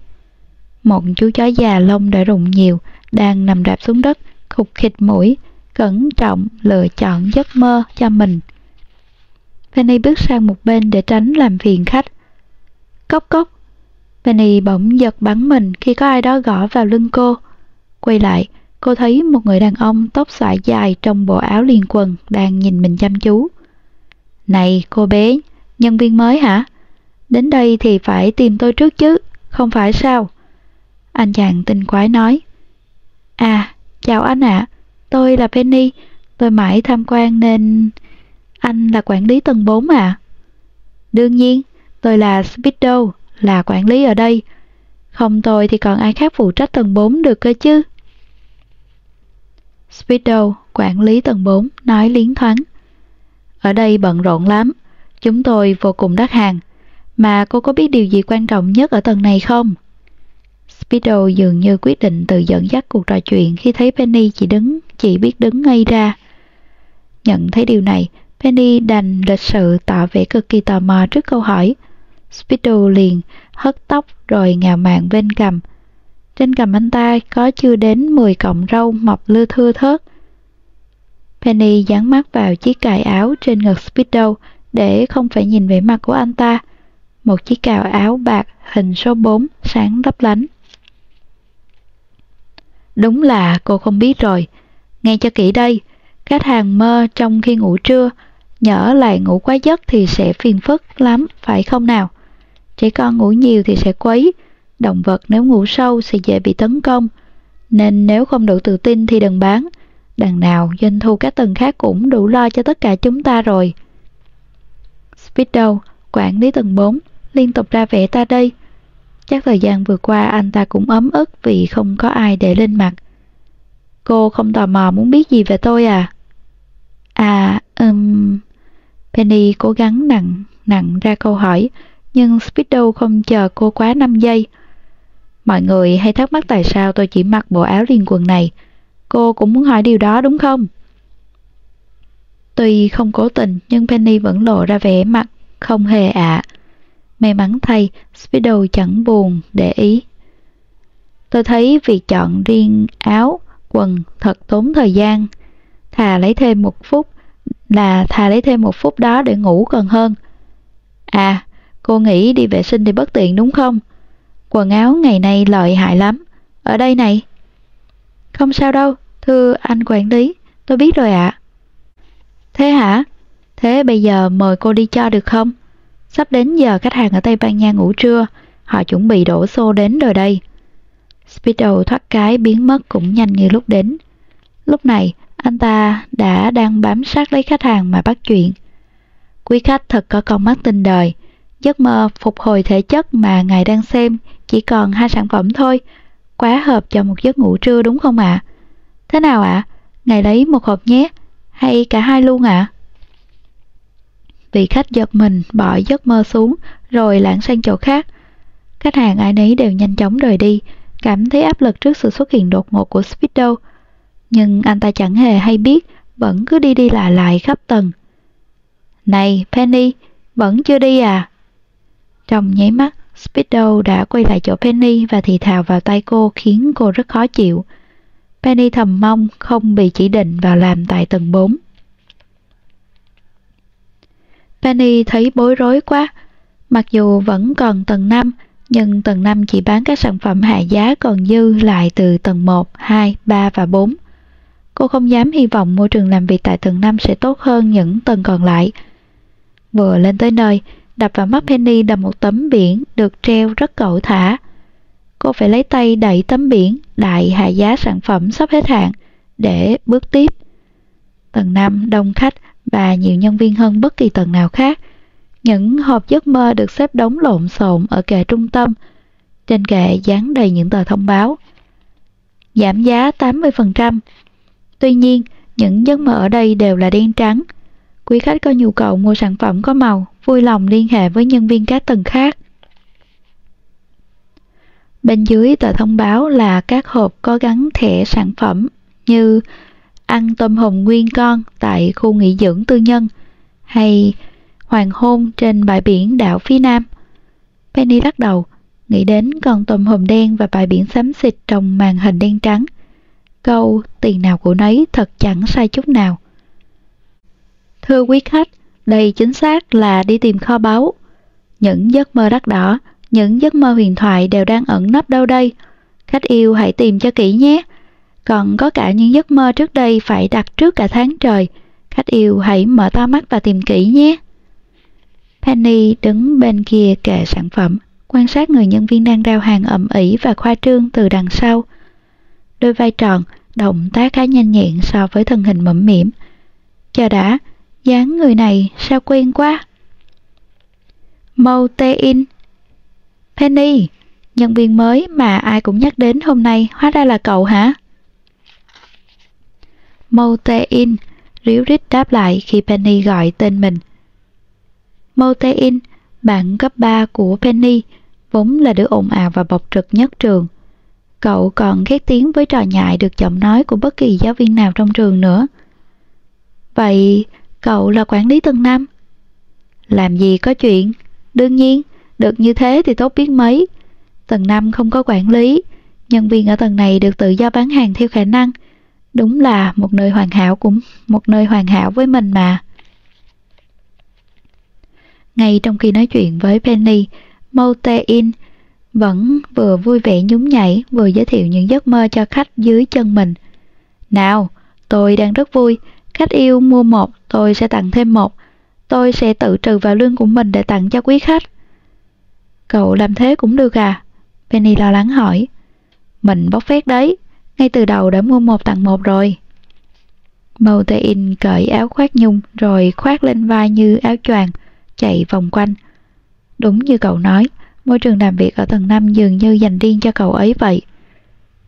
một chú chó già lông đã rụng nhiều, đang nằm đạp xuống đất, khục khịt mũi, cẩn trọng lựa chọn giấc mơ cho mình. Penny bước sang một bên để tránh làm phiền khách. Cốc cốc. Penny bỗng giật bắn mình khi có ai đó gõ vào lưng cô. Quay lại, cô thấy một người đàn ông tóc xõa dài trong bộ áo liền quần đang nhìn mình chăm chú. Này cô bé, nhân viên mới hả? Đến đây thì phải tìm tôi trước chứ, không phải sao? Anh chàng tinh quái nói. À, chào anh ạ, tôi là Penny, tôi mãi tham quan nên... Anh là quản lý tầng 4 à? Đương nhiên, tôi là Speedo, là quản lý ở đây. Không tôi thì còn ai khác phụ trách tầng 4 được cơ chứ? Speedo, quản lý tầng 4, nói liến thoáng. Ở đây bận rộn lắm, chúng tôi vô cùng đắt hàng. Mà cô có biết điều gì quan trọng nhất ở tầng này không? Speedo dường như quyết định tự dẫn dắt cuộc trò chuyện khi thấy Penny chỉ đứng, chỉ biết đứng ngay ra. Nhận thấy điều này, Penny đành lịch sự tỏ vẻ cực kỳ tò mò trước câu hỏi. Speedo liền hất tóc rồi ngào mạn bên cầm. Trên cầm anh ta có chưa đến 10 cọng râu mọc lưa thưa thớt. Penny dán mắt vào chiếc cài áo trên ngực Speedo để không phải nhìn vẻ mặt của anh ta. Một chiếc cào áo bạc hình số 4 sáng lấp lánh. Đúng là cô không biết rồi. Nghe cho kỹ đây, khách hàng mơ trong khi ngủ trưa, nhỡ lại ngủ quá giấc thì sẽ phiền phức lắm, phải không nào? Trẻ con ngủ nhiều thì sẽ quấy, động vật nếu ngủ sâu sẽ dễ bị tấn công. Nên nếu không đủ tự tin thì đừng bán. Đằng nào doanh thu các tầng khác cũng đủ lo cho tất cả chúng ta rồi. Speedo, quản lý tầng 4, liên tục ra vẻ ta đây. Chắc thời gian vừa qua anh ta cũng ấm ức vì không có ai để lên mặt. Cô không tò mò muốn biết gì về tôi à? À, um... Penny cố gắng nặng nặng ra câu hỏi, nhưng Speedo không chờ cô quá 5 giây. Mọi người hay thắc mắc tại sao tôi chỉ mặc bộ áo liền quần này. Cô cũng muốn hỏi điều đó đúng không? Tuy không cố tình nhưng Penny vẫn lộ ra vẻ mặt không hề ạ. À. May mắn thay, Speedo chẳng buồn để ý. Tôi thấy việc chọn riêng áo, quần thật tốn thời gian. Thà lấy thêm một phút là thà lấy thêm một phút đó để ngủ còn hơn. À, cô nghĩ đi vệ sinh thì bất tiện đúng không? Quần áo ngày nay lợi hại lắm. Ở đây này. Không sao đâu, thưa anh quản lý, tôi biết rồi ạ. À. Thế hả? Thế bây giờ mời cô đi cho được không? Sắp đến giờ khách hàng ở Tây Ban Nha ngủ trưa, họ chuẩn bị đổ xô đến rồi đây. Speedo thoát cái biến mất cũng nhanh như lúc đến. Lúc này, anh ta đã đang bám sát lấy khách hàng mà bắt chuyện. Quý khách thật có con mắt tinh đời. Giấc mơ phục hồi thể chất mà ngài đang xem chỉ còn hai sản phẩm thôi. Quá hợp cho một giấc ngủ trưa đúng không ạ? À? Thế nào ạ? À? Ngài lấy một hộp nhé? Hay cả hai luôn ạ? À? Vị khách giật mình bỏ giấc mơ xuống rồi lãng sang chỗ khác. Khách hàng ai nấy đều nhanh chóng rời đi, cảm thấy áp lực trước sự xuất hiện đột ngột của Speedo. Nhưng anh ta chẳng hề hay biết, vẫn cứ đi đi lại lại khắp tầng. Này, Penny, vẫn chưa đi à? Trong nháy mắt, Speedo đã quay lại chỗ Penny và thì thào vào tay cô khiến cô rất khó chịu. Penny thầm mong không bị chỉ định vào làm tại tầng 4. Penny thấy bối rối quá. Mặc dù vẫn còn tầng 5, nhưng tầng 5 chỉ bán các sản phẩm hạ giá còn dư lại từ tầng 1, 2, 3 và 4. Cô không dám hy vọng môi trường làm việc tại tầng 5 sẽ tốt hơn những tầng còn lại. Vừa lên tới nơi, đập vào mắt Penny là một tấm biển được treo rất cẩu thả. Cô phải lấy tay đẩy tấm biển đại hạ giá sản phẩm sắp hết hạn để bước tiếp. Tầng 5 đông khách và nhiều nhân viên hơn bất kỳ tầng nào khác. Những hộp giấc mơ được xếp đống lộn xộn ở kệ trung tâm. Trên kệ dán đầy những tờ thông báo. Giảm giá 80%. Tuy nhiên, những giấc mơ ở đây đều là đen trắng. Quý khách có nhu cầu mua sản phẩm có màu, vui lòng liên hệ với nhân viên các tầng khác. Bên dưới tờ thông báo là các hộp có gắn thẻ sản phẩm như ăn tôm hùm nguyên con tại khu nghỉ dưỡng tư nhân hay hoàng hôn trên bãi biển đảo phía nam. Penny lắc đầu, nghĩ đến con tôm hùm đen và bãi biển xám xịt trong màn hình đen trắng. Câu tiền nào của nấy thật chẳng sai chút nào. Thưa quý khách, đây chính xác là đi tìm kho báu. Những giấc mơ đắt đỏ, Những giấc mơ huyền thoại đều đang ẩn nấp đâu đây. Khách yêu hãy tìm cho kỹ nhé. Còn có cả những giấc mơ trước đây phải đặt trước cả tháng trời. Khách yêu hãy mở to mắt và tìm kỹ nhé. Penny đứng bên kia kệ sản phẩm, quan sát người nhân viên đang rao hàng ẩm ỉ và khoa trương từ đằng sau. Đôi vai tròn, động tác khá nhanh nhẹn so với thân hình mẫm mỉm. Chờ đã, dáng người này sao quen quá. Mâu Tê In Penny, nhân viên mới mà ai cũng nhắc đến hôm nay hóa ra là cậu hả? Motein, ríu rít đáp lại khi Penny gọi tên mình. Motein, bạn cấp 3 của Penny, vốn là đứa ồn ào và bộc trực nhất trường. Cậu còn ghét tiếng với trò nhại được giọng nói của bất kỳ giáo viên nào trong trường nữa. Vậy, cậu là quản lý tầng năm? Làm gì có chuyện? Đương nhiên, được như thế thì tốt biết mấy. Tầng 5 không có quản lý, nhân viên ở tầng này được tự do bán hàng theo khả năng. Đúng là một nơi hoàn hảo cũng một nơi hoàn hảo với mình mà. Ngay trong khi nói chuyện với Penny, Motein vẫn vừa vui vẻ nhún nhảy vừa giới thiệu những giấc mơ cho khách dưới chân mình. Nào, tôi đang rất vui, khách yêu mua một, tôi sẽ tặng thêm một. Tôi sẽ tự trừ vào lương của mình để tặng cho quý khách. Cậu làm thế cũng được à? Penny lo lắng hỏi. Mình bóc phét đấy, ngay từ đầu đã mua một tặng một rồi. Motein cởi áo khoác nhung rồi khoác lên vai như áo choàng, chạy vòng quanh. Đúng như cậu nói, môi trường làm việc ở tầng 5 dường như dành riêng cho cậu ấy vậy.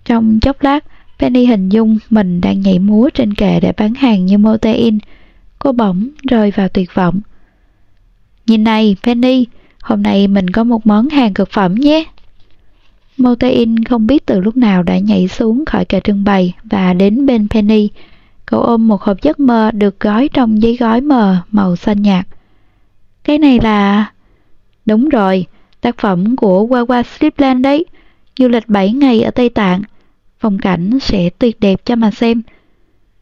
Trong chốc lát, Penny hình dung mình đang nhảy múa trên kệ để bán hàng như Motein. Cô bỗng rơi vào tuyệt vọng. Nhìn này, Penny, hôm nay mình có một món hàng cực phẩm nhé. Motein không biết từ lúc nào đã nhảy xuống khỏi kệ trưng bày và đến bên Penny. Cậu ôm một hộp giấc mơ được gói trong giấy gói mờ màu xanh nhạt. Cái này là... Đúng rồi, tác phẩm của Wawa Slipland đấy. Du lịch 7 ngày ở Tây Tạng. Phong cảnh sẽ tuyệt đẹp cho mà xem.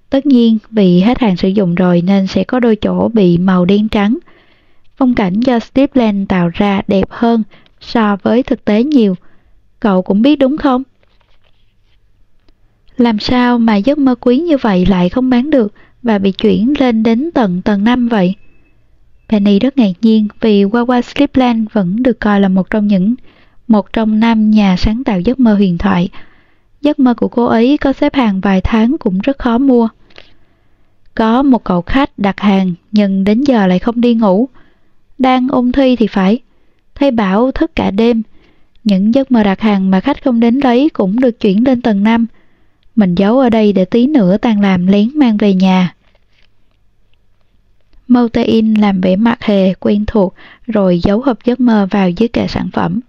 Tất nhiên, vì hết hàng sử dụng rồi nên sẽ có đôi chỗ bị màu đen trắng. Phong cảnh do Slipland tạo ra đẹp hơn so với thực tế nhiều. Cậu cũng biết đúng không? Làm sao mà giấc mơ quý như vậy lại không bán được và bị chuyển lên đến tận tầng 5 vậy? Penny rất ngạc nhiên vì Wawa Slipland vẫn được coi là một trong những, một trong năm nhà sáng tạo giấc mơ huyền thoại. Giấc mơ của cô ấy có xếp hàng vài tháng cũng rất khó mua. Có một cậu khách đặt hàng nhưng đến giờ lại không đi ngủ. Đang ôn thi thì phải. Thầy bảo thức cả đêm. Những giấc mơ đặt hàng mà khách không đến lấy cũng được chuyển lên tầng 5. Mình giấu ở đây để tí nữa tan làm lén mang về nhà. Motein làm vẻ mặt hề quen thuộc rồi giấu hộp giấc mơ vào dưới kệ sản phẩm.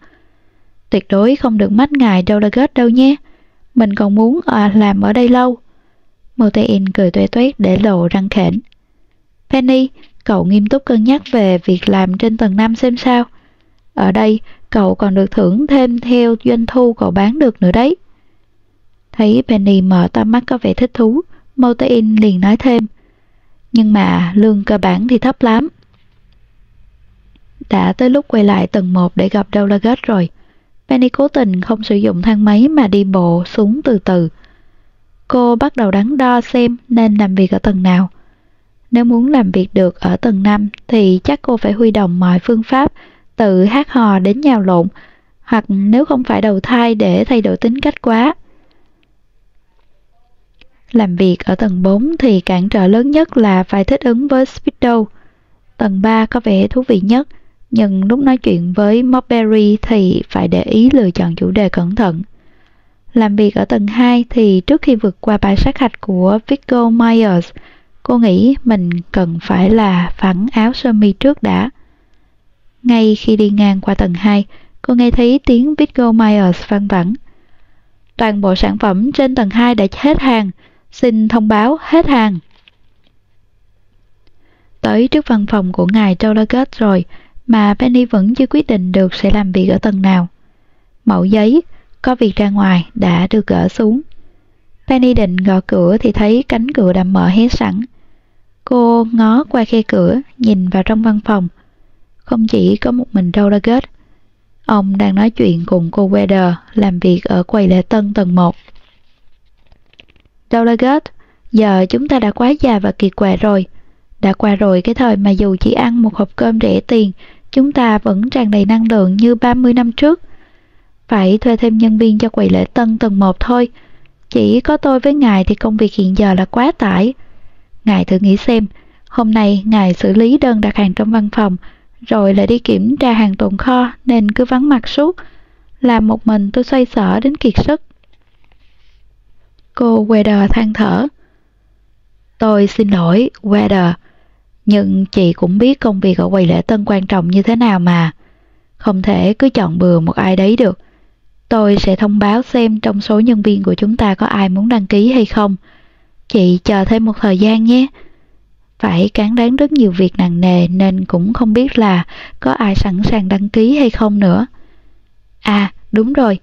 Tuyệt đối không được mách ngài Delegate đâu nhé. Mình còn muốn à, làm ở đây lâu. Motein cười tuệ tuét để lộ răng khểnh. Penny, cậu nghiêm túc cân nhắc về việc làm trên tầng 5 xem sao. Ở đây, cậu còn được thưởng thêm theo doanh thu cậu bán được nữa đấy. Thấy Penny mở to mắt có vẻ thích thú, Motain liền nói thêm nhưng mà lương cơ bản thì thấp lắm. Đã tới lúc quay lại tầng 1 để gặp Delegate rồi. Penny cố tình không sử dụng thang máy mà đi bộ xuống từ từ. Cô bắt đầu đắn đo xem nên làm việc ở tầng nào. Nếu muốn làm việc được ở tầng 5 thì chắc cô phải huy động mọi phương pháp tự hát hò đến nhào lộn hoặc nếu không phải đầu thai để thay đổi tính cách quá làm việc ở tầng 4 thì cản trở lớn nhất là phải thích ứng với Speedo. Tầng 3 có vẻ thú vị nhất, nhưng lúc nói chuyện với Moberry thì phải để ý lựa chọn chủ đề cẩn thận. Làm việc ở tầng 2 thì trước khi vượt qua bài sát hạch của Vico Myers, cô nghĩ mình cần phải là phẳng áo sơ mi trước đã. Ngay khi đi ngang qua tầng 2, cô nghe thấy tiếng Vico Myers văng vẳng. Toàn bộ sản phẩm trên tầng 2 đã hết hàng, xin thông báo hết hàng. Tới trước văn phòng của ngài Dolagut rồi mà Penny vẫn chưa quyết định được sẽ làm việc ở tầng nào. Mẫu giấy, có việc ra ngoài đã được gỡ xuống. Penny định gõ cửa thì thấy cánh cửa đã mở hé sẵn. Cô ngó qua khe cửa, nhìn vào trong văn phòng. Không chỉ có một mình Delegate. Ông đang nói chuyện cùng cô Weather làm việc ở quầy lễ tân tầng 1. Dolagat, giờ chúng ta đã quá già và kiệt quệ rồi. Đã qua rồi cái thời mà dù chỉ ăn một hộp cơm rẻ tiền, chúng ta vẫn tràn đầy năng lượng như 30 năm trước. Phải thuê thêm nhân viên cho quầy lễ tân tầng 1 thôi. Chỉ có tôi với ngài thì công việc hiện giờ là quá tải. Ngài thử nghĩ xem, hôm nay ngài xử lý đơn đặt hàng trong văn phòng, rồi lại đi kiểm tra hàng tồn kho nên cứ vắng mặt suốt. Làm một mình tôi xoay sở đến kiệt sức. Cô Weather than thở. Tôi xin lỗi, Weather, nhưng chị cũng biết công việc ở quầy lễ tân quan trọng như thế nào mà. Không thể cứ chọn bừa một ai đấy được. Tôi sẽ thông báo xem trong số nhân viên của chúng ta có ai muốn đăng ký hay không. Chị chờ thêm một thời gian nhé. Phải cán đáng rất nhiều việc nặng nề nên cũng không biết là có ai sẵn sàng đăng ký hay không nữa. À, đúng rồi.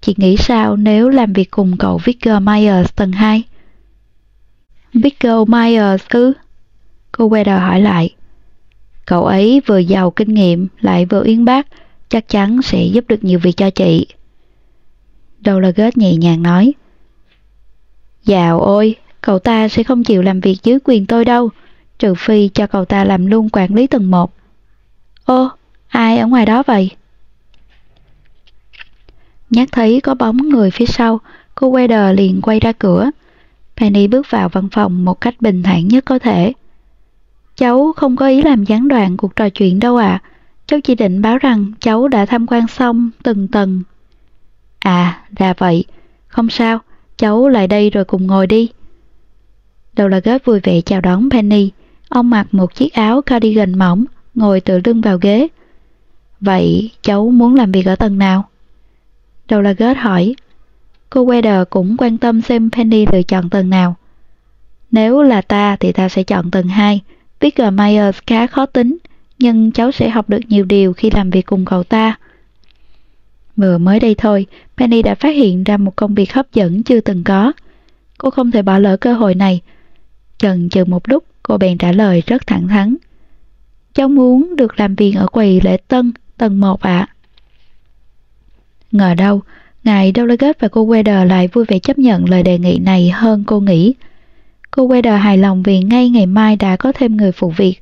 Chị nghĩ sao nếu làm việc cùng cậu Victor Myers tầng 2? Victor Myers ư? Cô Weather hỏi lại. Cậu ấy vừa giàu kinh nghiệm lại vừa uyên bác, chắc chắn sẽ giúp được nhiều việc cho chị. Dolaget nhẹ nhàng nói. Dạo ôi, cậu ta sẽ không chịu làm việc dưới quyền tôi đâu, trừ phi cho cậu ta làm luôn quản lý tầng 1. Ô, ai ở ngoài đó vậy? Nhắc thấy có bóng người phía sau, cô Weather liền quay ra cửa. Penny bước vào văn phòng một cách bình thản nhất có thể. Cháu không có ý làm gián đoạn cuộc trò chuyện đâu ạ. À. Cháu chỉ định báo rằng cháu đã tham quan xong từng tầng. À, ra vậy. Không sao, cháu lại đây rồi cùng ngồi đi. Đầu là ghét vui vẻ chào đón Penny. Ông mặc một chiếc áo cardigan mỏng, ngồi tựa lưng vào ghế. Vậy cháu muốn làm việc ở tầng nào? Đầu là ghét hỏi. Cô Weather cũng quan tâm xem Penny lựa chọn tầng nào. Nếu là ta thì ta sẽ chọn tầng 2. Peter Myers khá khó tính, nhưng cháu sẽ học được nhiều điều khi làm việc cùng cậu ta. Vừa mới đây thôi, Penny đã phát hiện ra một công việc hấp dẫn chưa từng có. Cô không thể bỏ lỡ cơ hội này. Chần chừ một lúc, cô bèn trả lời rất thẳng thắn. Cháu muốn được làm việc ở quầy lễ tân, tầng 1 ạ. À. Ngờ đâu, ngài Delegate và cô Weather lại vui vẻ chấp nhận lời đề nghị này hơn cô nghĩ. Cô Weather hài lòng vì ngay ngày mai đã có thêm người phụ việc.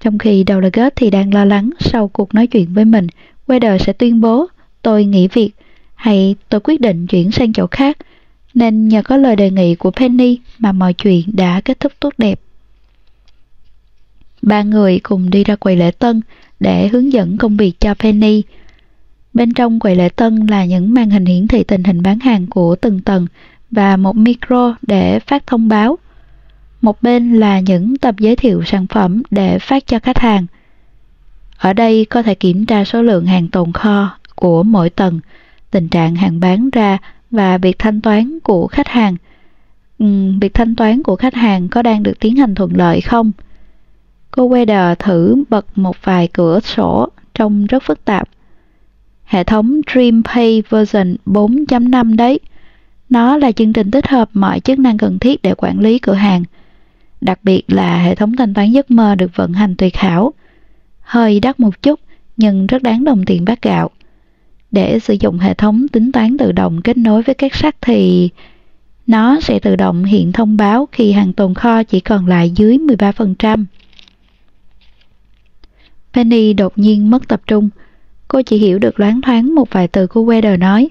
Trong khi Delegate thì đang lo lắng sau cuộc nói chuyện với mình, Weather sẽ tuyên bố tôi nghỉ việc hay tôi quyết định chuyển sang chỗ khác, nên nhờ có lời đề nghị của Penny mà mọi chuyện đã kết thúc tốt đẹp. Ba người cùng đi ra quầy lễ tân để hướng dẫn công việc cho Penny. Bên trong quầy lễ tân là những màn hình hiển thị tình hình bán hàng của từng tầng và một micro để phát thông báo. Một bên là những tập giới thiệu sản phẩm để phát cho khách hàng. Ở đây có thể kiểm tra số lượng hàng tồn kho của mỗi tầng, tình trạng hàng bán ra và việc thanh toán của khách hàng. Ừ, việc thanh toán của khách hàng có đang được tiến hành thuận lợi không? Cô Weather thử bật một vài cửa sổ trông rất phức tạp. Hệ thống DreamPay version 4.5 đấy. Nó là chương trình tích hợp mọi chức năng cần thiết để quản lý cửa hàng. Đặc biệt là hệ thống thanh toán giấc mơ được vận hành tuyệt hảo. Hơi đắt một chút, nhưng rất đáng đồng tiền bát gạo. Để sử dụng hệ thống tính toán tự động kết nối với các sắt thì nó sẽ tự động hiện thông báo khi hàng tồn kho chỉ còn lại dưới 13%. Penny đột nhiên mất tập trung. Cô chỉ hiểu được loáng thoáng một vài từ của Weather nói.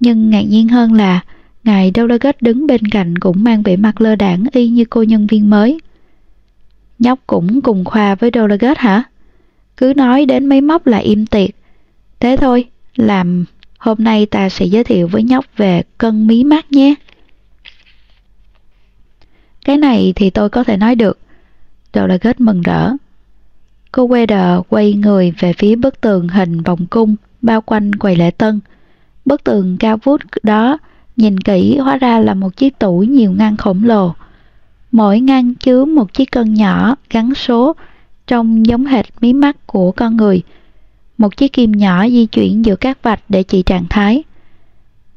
Nhưng ngạc nhiên hơn là ngài Delegate đứng bên cạnh cũng mang vẻ mặt lơ đảng y như cô nhân viên mới. Nhóc cũng cùng khoa với Delegate hả? Cứ nói đến mấy móc là im tiệt. Thế thôi, làm hôm nay ta sẽ giới thiệu với nhóc về cân mí mắt nhé. Cái này thì tôi có thể nói được. Delegate mừng rỡ. Cô Weather quay người về phía bức tường hình vòng cung bao quanh quầy lễ tân. Bức tường cao vút đó nhìn kỹ hóa ra là một chiếc tủ nhiều ngăn khổng lồ. Mỗi ngăn chứa một chiếc cân nhỏ gắn số trông giống hệt mí mắt của con người. Một chiếc kim nhỏ di chuyển giữa các vạch để chỉ trạng thái.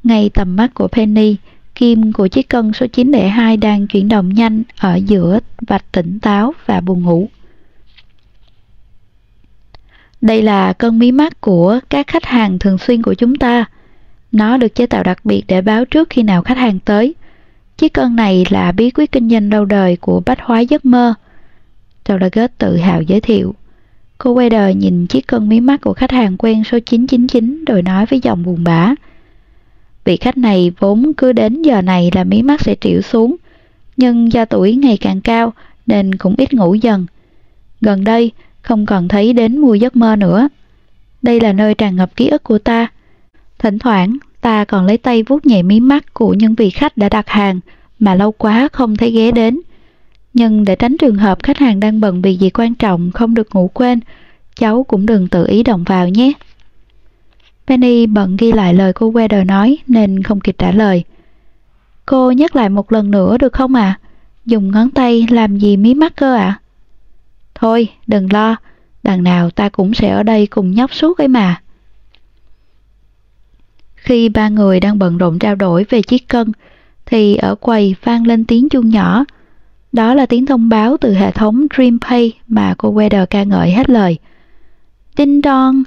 Ngay tầm mắt của Penny, kim của chiếc cân số 902 đang chuyển động nhanh ở giữa vạch tỉnh táo và buồn ngủ. Đây là cân mí mắt của các khách hàng thường xuyên của chúng ta. Nó được chế tạo đặc biệt để báo trước khi nào khách hàng tới. Chiếc cân này là bí quyết kinh doanh lâu đời của bách hóa giấc mơ. Dolaget tự hào giới thiệu. Cô quay đời nhìn chiếc cân mí mắt của khách hàng quen số 999 rồi nói với giọng buồn bã. Vị khách này vốn cứ đến giờ này là mí mắt sẽ triệu xuống, nhưng do tuổi ngày càng cao nên cũng ít ngủ dần. Gần đây, không còn thấy đến mùi giấc mơ nữa. Đây là nơi tràn ngập ký ức của ta. Thỉnh thoảng, ta còn lấy tay vuốt nhẹ mí mắt của những vị khách đã đặt hàng mà lâu quá không thấy ghé đến. Nhưng để tránh trường hợp khách hàng đang bận vì gì quan trọng không được ngủ quên, cháu cũng đừng tự ý động vào nhé. Penny bận ghi lại lời cô Weather nói nên không kịp trả lời. Cô nhắc lại một lần nữa được không ạ? À? Dùng ngón tay làm gì mí mắt cơ ạ? À? Thôi, đừng lo, đằng nào ta cũng sẽ ở đây cùng nhóc suốt ấy mà. Khi ba người đang bận rộn trao đổi về chiếc cân, thì ở quầy vang lên tiếng chuông nhỏ. Đó là tiếng thông báo từ hệ thống DreamPay mà cô Weather ca ngợi hết lời. Đinh đon,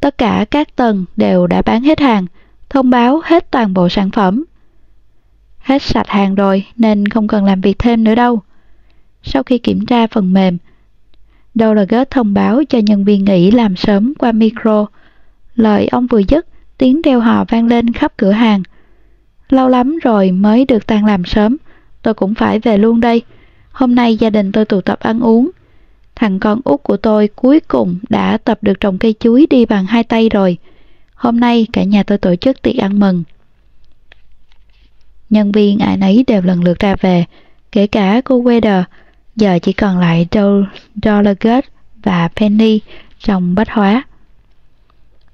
tất cả các tầng đều đã bán hết hàng, thông báo hết toàn bộ sản phẩm. Hết sạch hàng rồi nên không cần làm việc thêm nữa đâu. Sau khi kiểm tra phần mềm, Dolaget thông báo cho nhân viên nghỉ làm sớm qua micro. Lời ông vừa dứt, tiếng reo hò vang lên khắp cửa hàng. Lâu lắm rồi mới được tan làm sớm, tôi cũng phải về luôn đây. Hôm nay gia đình tôi tụ tập ăn uống. Thằng con út của tôi cuối cùng đã tập được trồng cây chuối đi bằng hai tay rồi. Hôm nay cả nhà tôi tổ chức tiệc ăn mừng. Nhân viên ai nấy đều lần lượt ra về, kể cả cô Weather, giờ chỉ còn lại Dollargate và Penny trong bách hóa.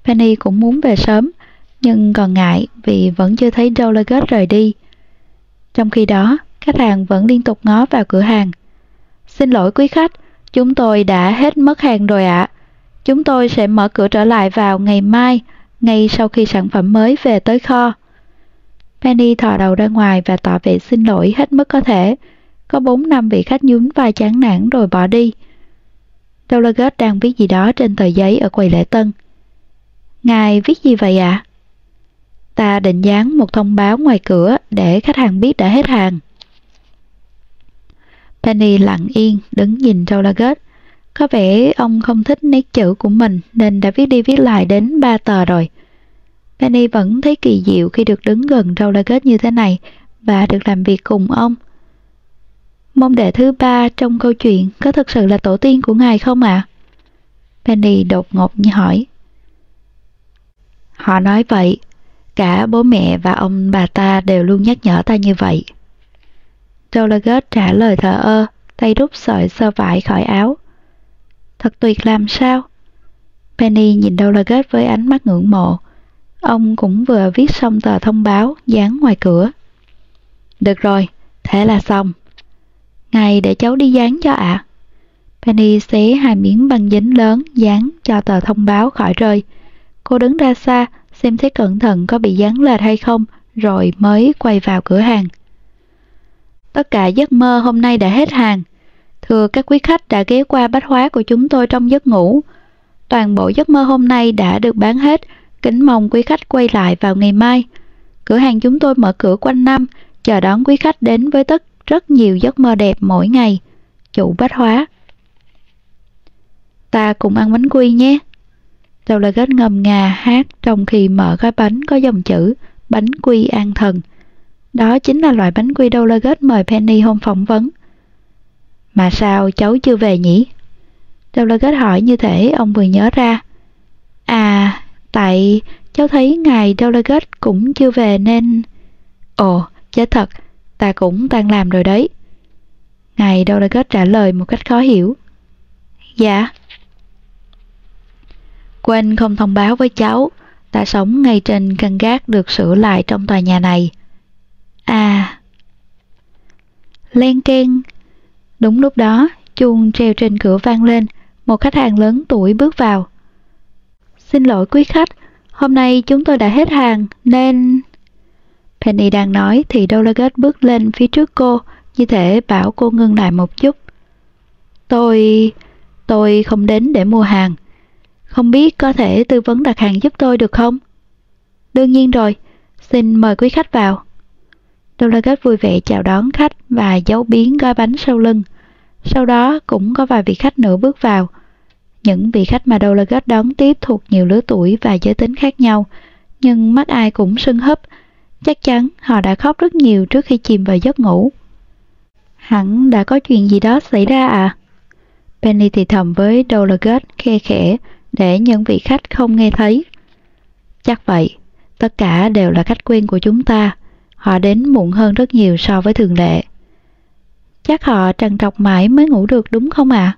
Penny cũng muốn về sớm, nhưng còn ngại vì vẫn chưa thấy Dollargate rời đi. Trong khi đó, khách hàng vẫn liên tục ngó vào cửa hàng. Xin lỗi quý khách, chúng tôi đã hết mất hàng rồi ạ. Chúng tôi sẽ mở cửa trở lại vào ngày mai, ngay sau khi sản phẩm mới về tới kho. Penny thò đầu ra ngoài và tỏ vẻ xin lỗi hết mức có thể. Có bốn năm vị khách nhún vai chán nản rồi bỏ đi. Dolaget đang viết gì đó trên tờ giấy ở quầy lễ tân. Ngài viết gì vậy ạ? À? Ta định dán một thông báo ngoài cửa để khách hàng biết đã hết hàng. Penny lặng yên đứng nhìn Dolaget. Có vẻ ông không thích nét chữ của mình nên đã viết đi viết lại đến ba tờ rồi. Penny vẫn thấy kỳ diệu khi được đứng gần Dolaget như thế này và được làm việc cùng ông. Môn đệ thứ ba trong câu chuyện có thực sự là tổ tiên của ngài không ạ? À? Penny đột ngột như hỏi. Họ nói vậy, cả bố mẹ và ông bà ta đều luôn nhắc nhở ta như vậy. Dolaget trả lời thờ ơ, tay rút sợi sơ vải khỏi áo. Thật tuyệt làm sao? Penny nhìn Dolaget với ánh mắt ngưỡng mộ. Ông cũng vừa viết xong tờ thông báo dán ngoài cửa. Được rồi, thế là xong. Ngài để cháu đi dán cho ạ. À. Penny xé hai miếng băng dính lớn dán cho tờ thông báo khỏi rơi. Cô đứng ra xa, xem xét cẩn thận có bị dán lệch hay không, rồi mới quay vào cửa hàng. Tất cả giấc mơ hôm nay đã hết hàng. Thưa các quý khách đã ghé qua bách hóa của chúng tôi trong giấc ngủ. Toàn bộ giấc mơ hôm nay đã được bán hết, kính mong quý khách quay lại vào ngày mai. Cửa hàng chúng tôi mở cửa quanh năm, chờ đón quý khách đến với tất rất nhiều giấc mơ đẹp mỗi ngày. Chủ bách hóa. Ta cùng ăn bánh quy nhé. Đầu là ghét ngầm ngà hát trong khi mở gói bánh có dòng chữ bánh quy an thần. Đó chính là loại bánh quy đâu là ghét mời Penny hôm phỏng vấn. Mà sao cháu chưa về nhỉ? Đâu là ghét hỏi như thể ông vừa nhớ ra. À, tại cháu thấy ngài Delegate cũng chưa về nên... Ồ, chết thật, ta cũng tan làm rồi đấy. Ngài Delegate trả lời một cách khó hiểu. Dạ. Quên không thông báo với cháu, ta sống ngay trên căn gác được sửa lại trong tòa nhà này. À. Len keng. Đúng lúc đó, chuông treo trên cửa vang lên, một khách hàng lớn tuổi bước vào. Xin lỗi quý khách, hôm nay chúng tôi đã hết hàng nên... Penny đang nói thì Dolaget bước lên phía trước cô, như thể bảo cô ngưng lại một chút. Tôi... tôi không đến để mua hàng. Không biết có thể tư vấn đặt hàng giúp tôi được không? Đương nhiên rồi, xin mời quý khách vào. Dolaget vui vẻ chào đón khách và giấu biến gói bánh sau lưng. Sau đó cũng có vài vị khách nữa bước vào. Những vị khách mà Dolaget đón tiếp thuộc nhiều lứa tuổi và giới tính khác nhau, nhưng mắt ai cũng sưng húp. Chắc chắn họ đã khóc rất nhiều trước khi chìm vào giấc ngủ. Hẳn đã có chuyện gì đó xảy ra à? Penny thì thầm với Dolagate khe khẽ để những vị khách không nghe thấy. Chắc vậy, tất cả đều là khách quen của chúng ta. Họ đến muộn hơn rất nhiều so với thường lệ. Chắc họ trằn trọc mãi mới ngủ được đúng không ạ? À?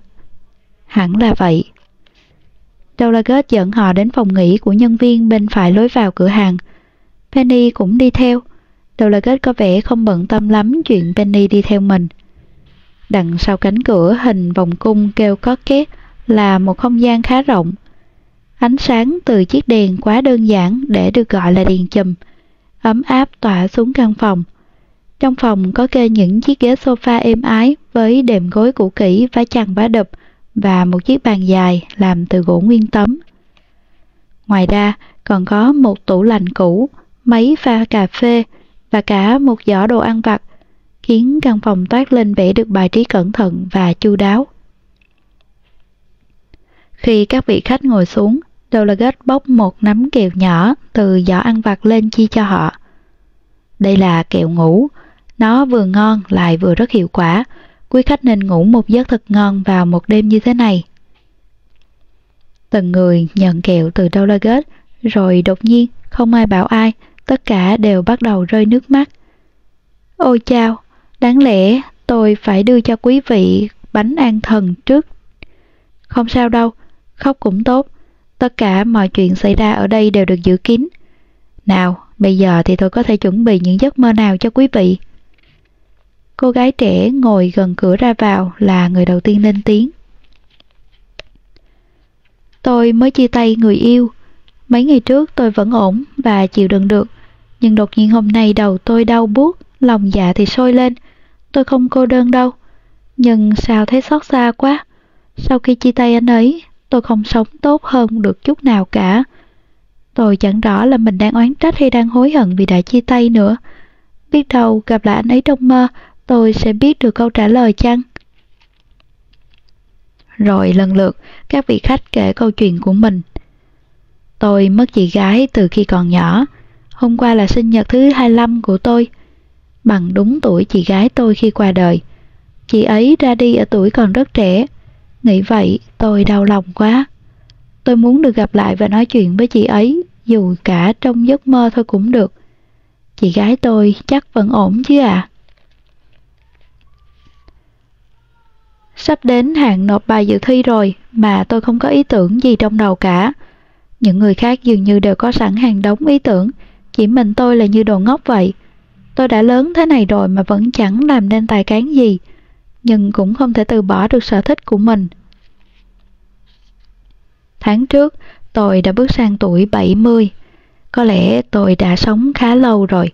Hẳn là vậy. Dolagate dẫn họ đến phòng nghỉ của nhân viên bên phải lối vào cửa hàng. Penny cũng đi theo. Đầu lời kết có vẻ không bận tâm lắm chuyện Penny đi theo mình. Đằng sau cánh cửa hình vòng cung kêu có két là một không gian khá rộng. Ánh sáng từ chiếc đèn quá đơn giản để được gọi là đèn chùm, ấm áp tỏa xuống căn phòng. Trong phòng có kê những chiếc ghế sofa êm ái với đệm gối cũ kỹ vá chằng vá đập và một chiếc bàn dài làm từ gỗ nguyên tấm. Ngoài ra còn có một tủ lạnh cũ, máy pha cà phê và cả một giỏ đồ ăn vặt, khiến căn phòng toát lên vẻ được bài trí cẩn thận và chu đáo. Khi các vị khách ngồi xuống, Dolaget bóc một nắm kẹo nhỏ từ giỏ ăn vặt lên chia cho họ. Đây là kẹo ngủ, nó vừa ngon lại vừa rất hiệu quả. Quý khách nên ngủ một giấc thật ngon vào một đêm như thế này. Từng người nhận kẹo từ Dolaget, rồi đột nhiên không ai bảo ai, tất cả đều bắt đầu rơi nước mắt. Ôi chao, đáng lẽ tôi phải đưa cho quý vị bánh an thần trước. Không sao đâu, khóc cũng tốt. Tất cả mọi chuyện xảy ra ở đây đều được giữ kín. Nào, bây giờ thì tôi có thể chuẩn bị những giấc mơ nào cho quý vị. Cô gái trẻ ngồi gần cửa ra vào là người đầu tiên lên tiếng. Tôi mới chia tay người yêu. Mấy ngày trước tôi vẫn ổn và chịu đựng được. Nhưng đột nhiên hôm nay đầu tôi đau buốt, lòng dạ thì sôi lên. Tôi không cô đơn đâu. Nhưng sao thấy xót xa quá. Sau khi chia tay anh ấy, tôi không sống tốt hơn được chút nào cả. Tôi chẳng rõ là mình đang oán trách hay đang hối hận vì đã chia tay nữa. Biết đâu gặp lại anh ấy trong mơ, tôi sẽ biết được câu trả lời chăng? Rồi lần lượt, các vị khách kể câu chuyện của mình. Tôi mất chị gái từ khi còn nhỏ. Hôm qua là sinh nhật thứ 25 của tôi. Bằng đúng tuổi chị gái tôi khi qua đời. Chị ấy ra đi ở tuổi còn rất trẻ. Nghĩ vậy, tôi đau lòng quá. Tôi muốn được gặp lại và nói chuyện với chị ấy, dù cả trong giấc mơ thôi cũng được. Chị gái tôi chắc vẫn ổn chứ ạ. À? Sắp đến hạn nộp bài dự thi rồi mà tôi không có ý tưởng gì trong đầu cả. Những người khác dường như đều có sẵn hàng đống ý tưởng, chỉ mình tôi là như đồ ngốc vậy. Tôi đã lớn thế này rồi mà vẫn chẳng làm nên tài cán gì, nhưng cũng không thể từ bỏ được sở thích của mình. Tháng trước, tôi đã bước sang tuổi 70. Có lẽ tôi đã sống khá lâu rồi.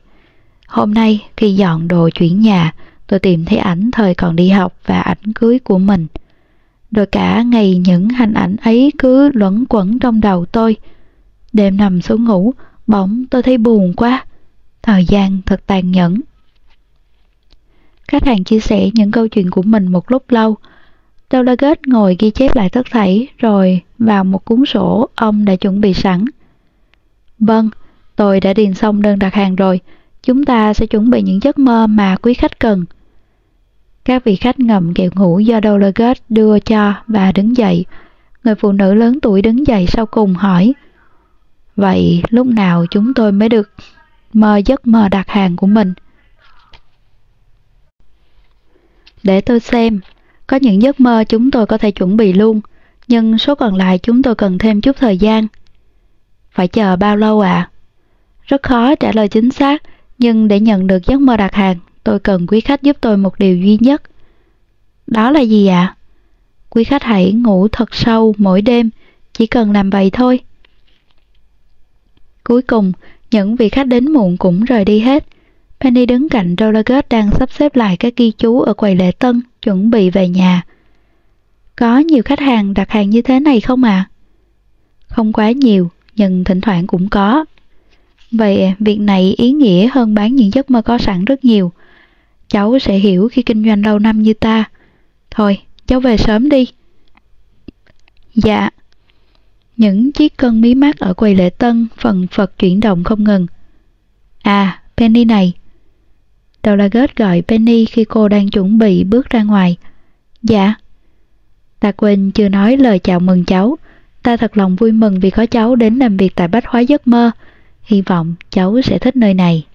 Hôm nay, khi dọn đồ chuyển nhà, tôi tìm thấy ảnh thời còn đi học và ảnh cưới của mình. Rồi cả ngày những hình ảnh ấy cứ luẩn quẩn trong đầu tôi. Đêm nằm xuống ngủ, bỗng tôi thấy buồn quá. Thời gian thật tàn nhẫn. Khách hàng chia sẻ những câu chuyện của mình một lúc lâu. Delegate ngồi ghi chép lại tất thảy rồi vào một cuốn sổ ông đã chuẩn bị sẵn. Vâng, tôi đã điền xong đơn đặt hàng rồi. Chúng ta sẽ chuẩn bị những giấc mơ mà quý khách cần. Các vị khách ngầm kẹo ngủ do Delegate đưa cho và đứng dậy. Người phụ nữ lớn tuổi đứng dậy sau cùng hỏi Vậy lúc nào chúng tôi mới được mơ giấc mơ đặt hàng của mình? Để tôi xem, có những giấc mơ chúng tôi có thể chuẩn bị luôn, nhưng số còn lại chúng tôi cần thêm chút thời gian. Phải chờ bao lâu ạ? À? Rất khó trả lời chính xác, nhưng để nhận được giấc mơ đặt hàng, tôi cần quý khách giúp tôi một điều duy nhất. Đó là gì ạ? À? Quý khách hãy ngủ thật sâu mỗi đêm, chỉ cần làm vậy thôi. Cuối cùng, những vị khách đến muộn cũng rời đi hết. Penny đứng cạnh Rollergate đang sắp xếp lại các ghi chú ở quầy lễ tân, chuẩn bị về nhà. Có nhiều khách hàng đặt hàng như thế này không à? Không quá nhiều, nhưng thỉnh thoảng cũng có. Vậy việc này ý nghĩa hơn bán những giấc mơ có sẵn rất nhiều. Cháu sẽ hiểu khi kinh doanh lâu năm như ta. Thôi, cháu về sớm đi. Dạ. Những chiếc cân mí mắt ở quầy lễ tân phần phật chuyển động không ngừng. À, Penny này. Dolaget gọi Penny khi cô đang chuẩn bị bước ra ngoài. Dạ. Ta quên chưa nói lời chào mừng cháu. Ta thật lòng vui mừng vì có cháu đến làm việc tại Bách Hóa Giấc Mơ. Hy vọng cháu sẽ thích nơi này.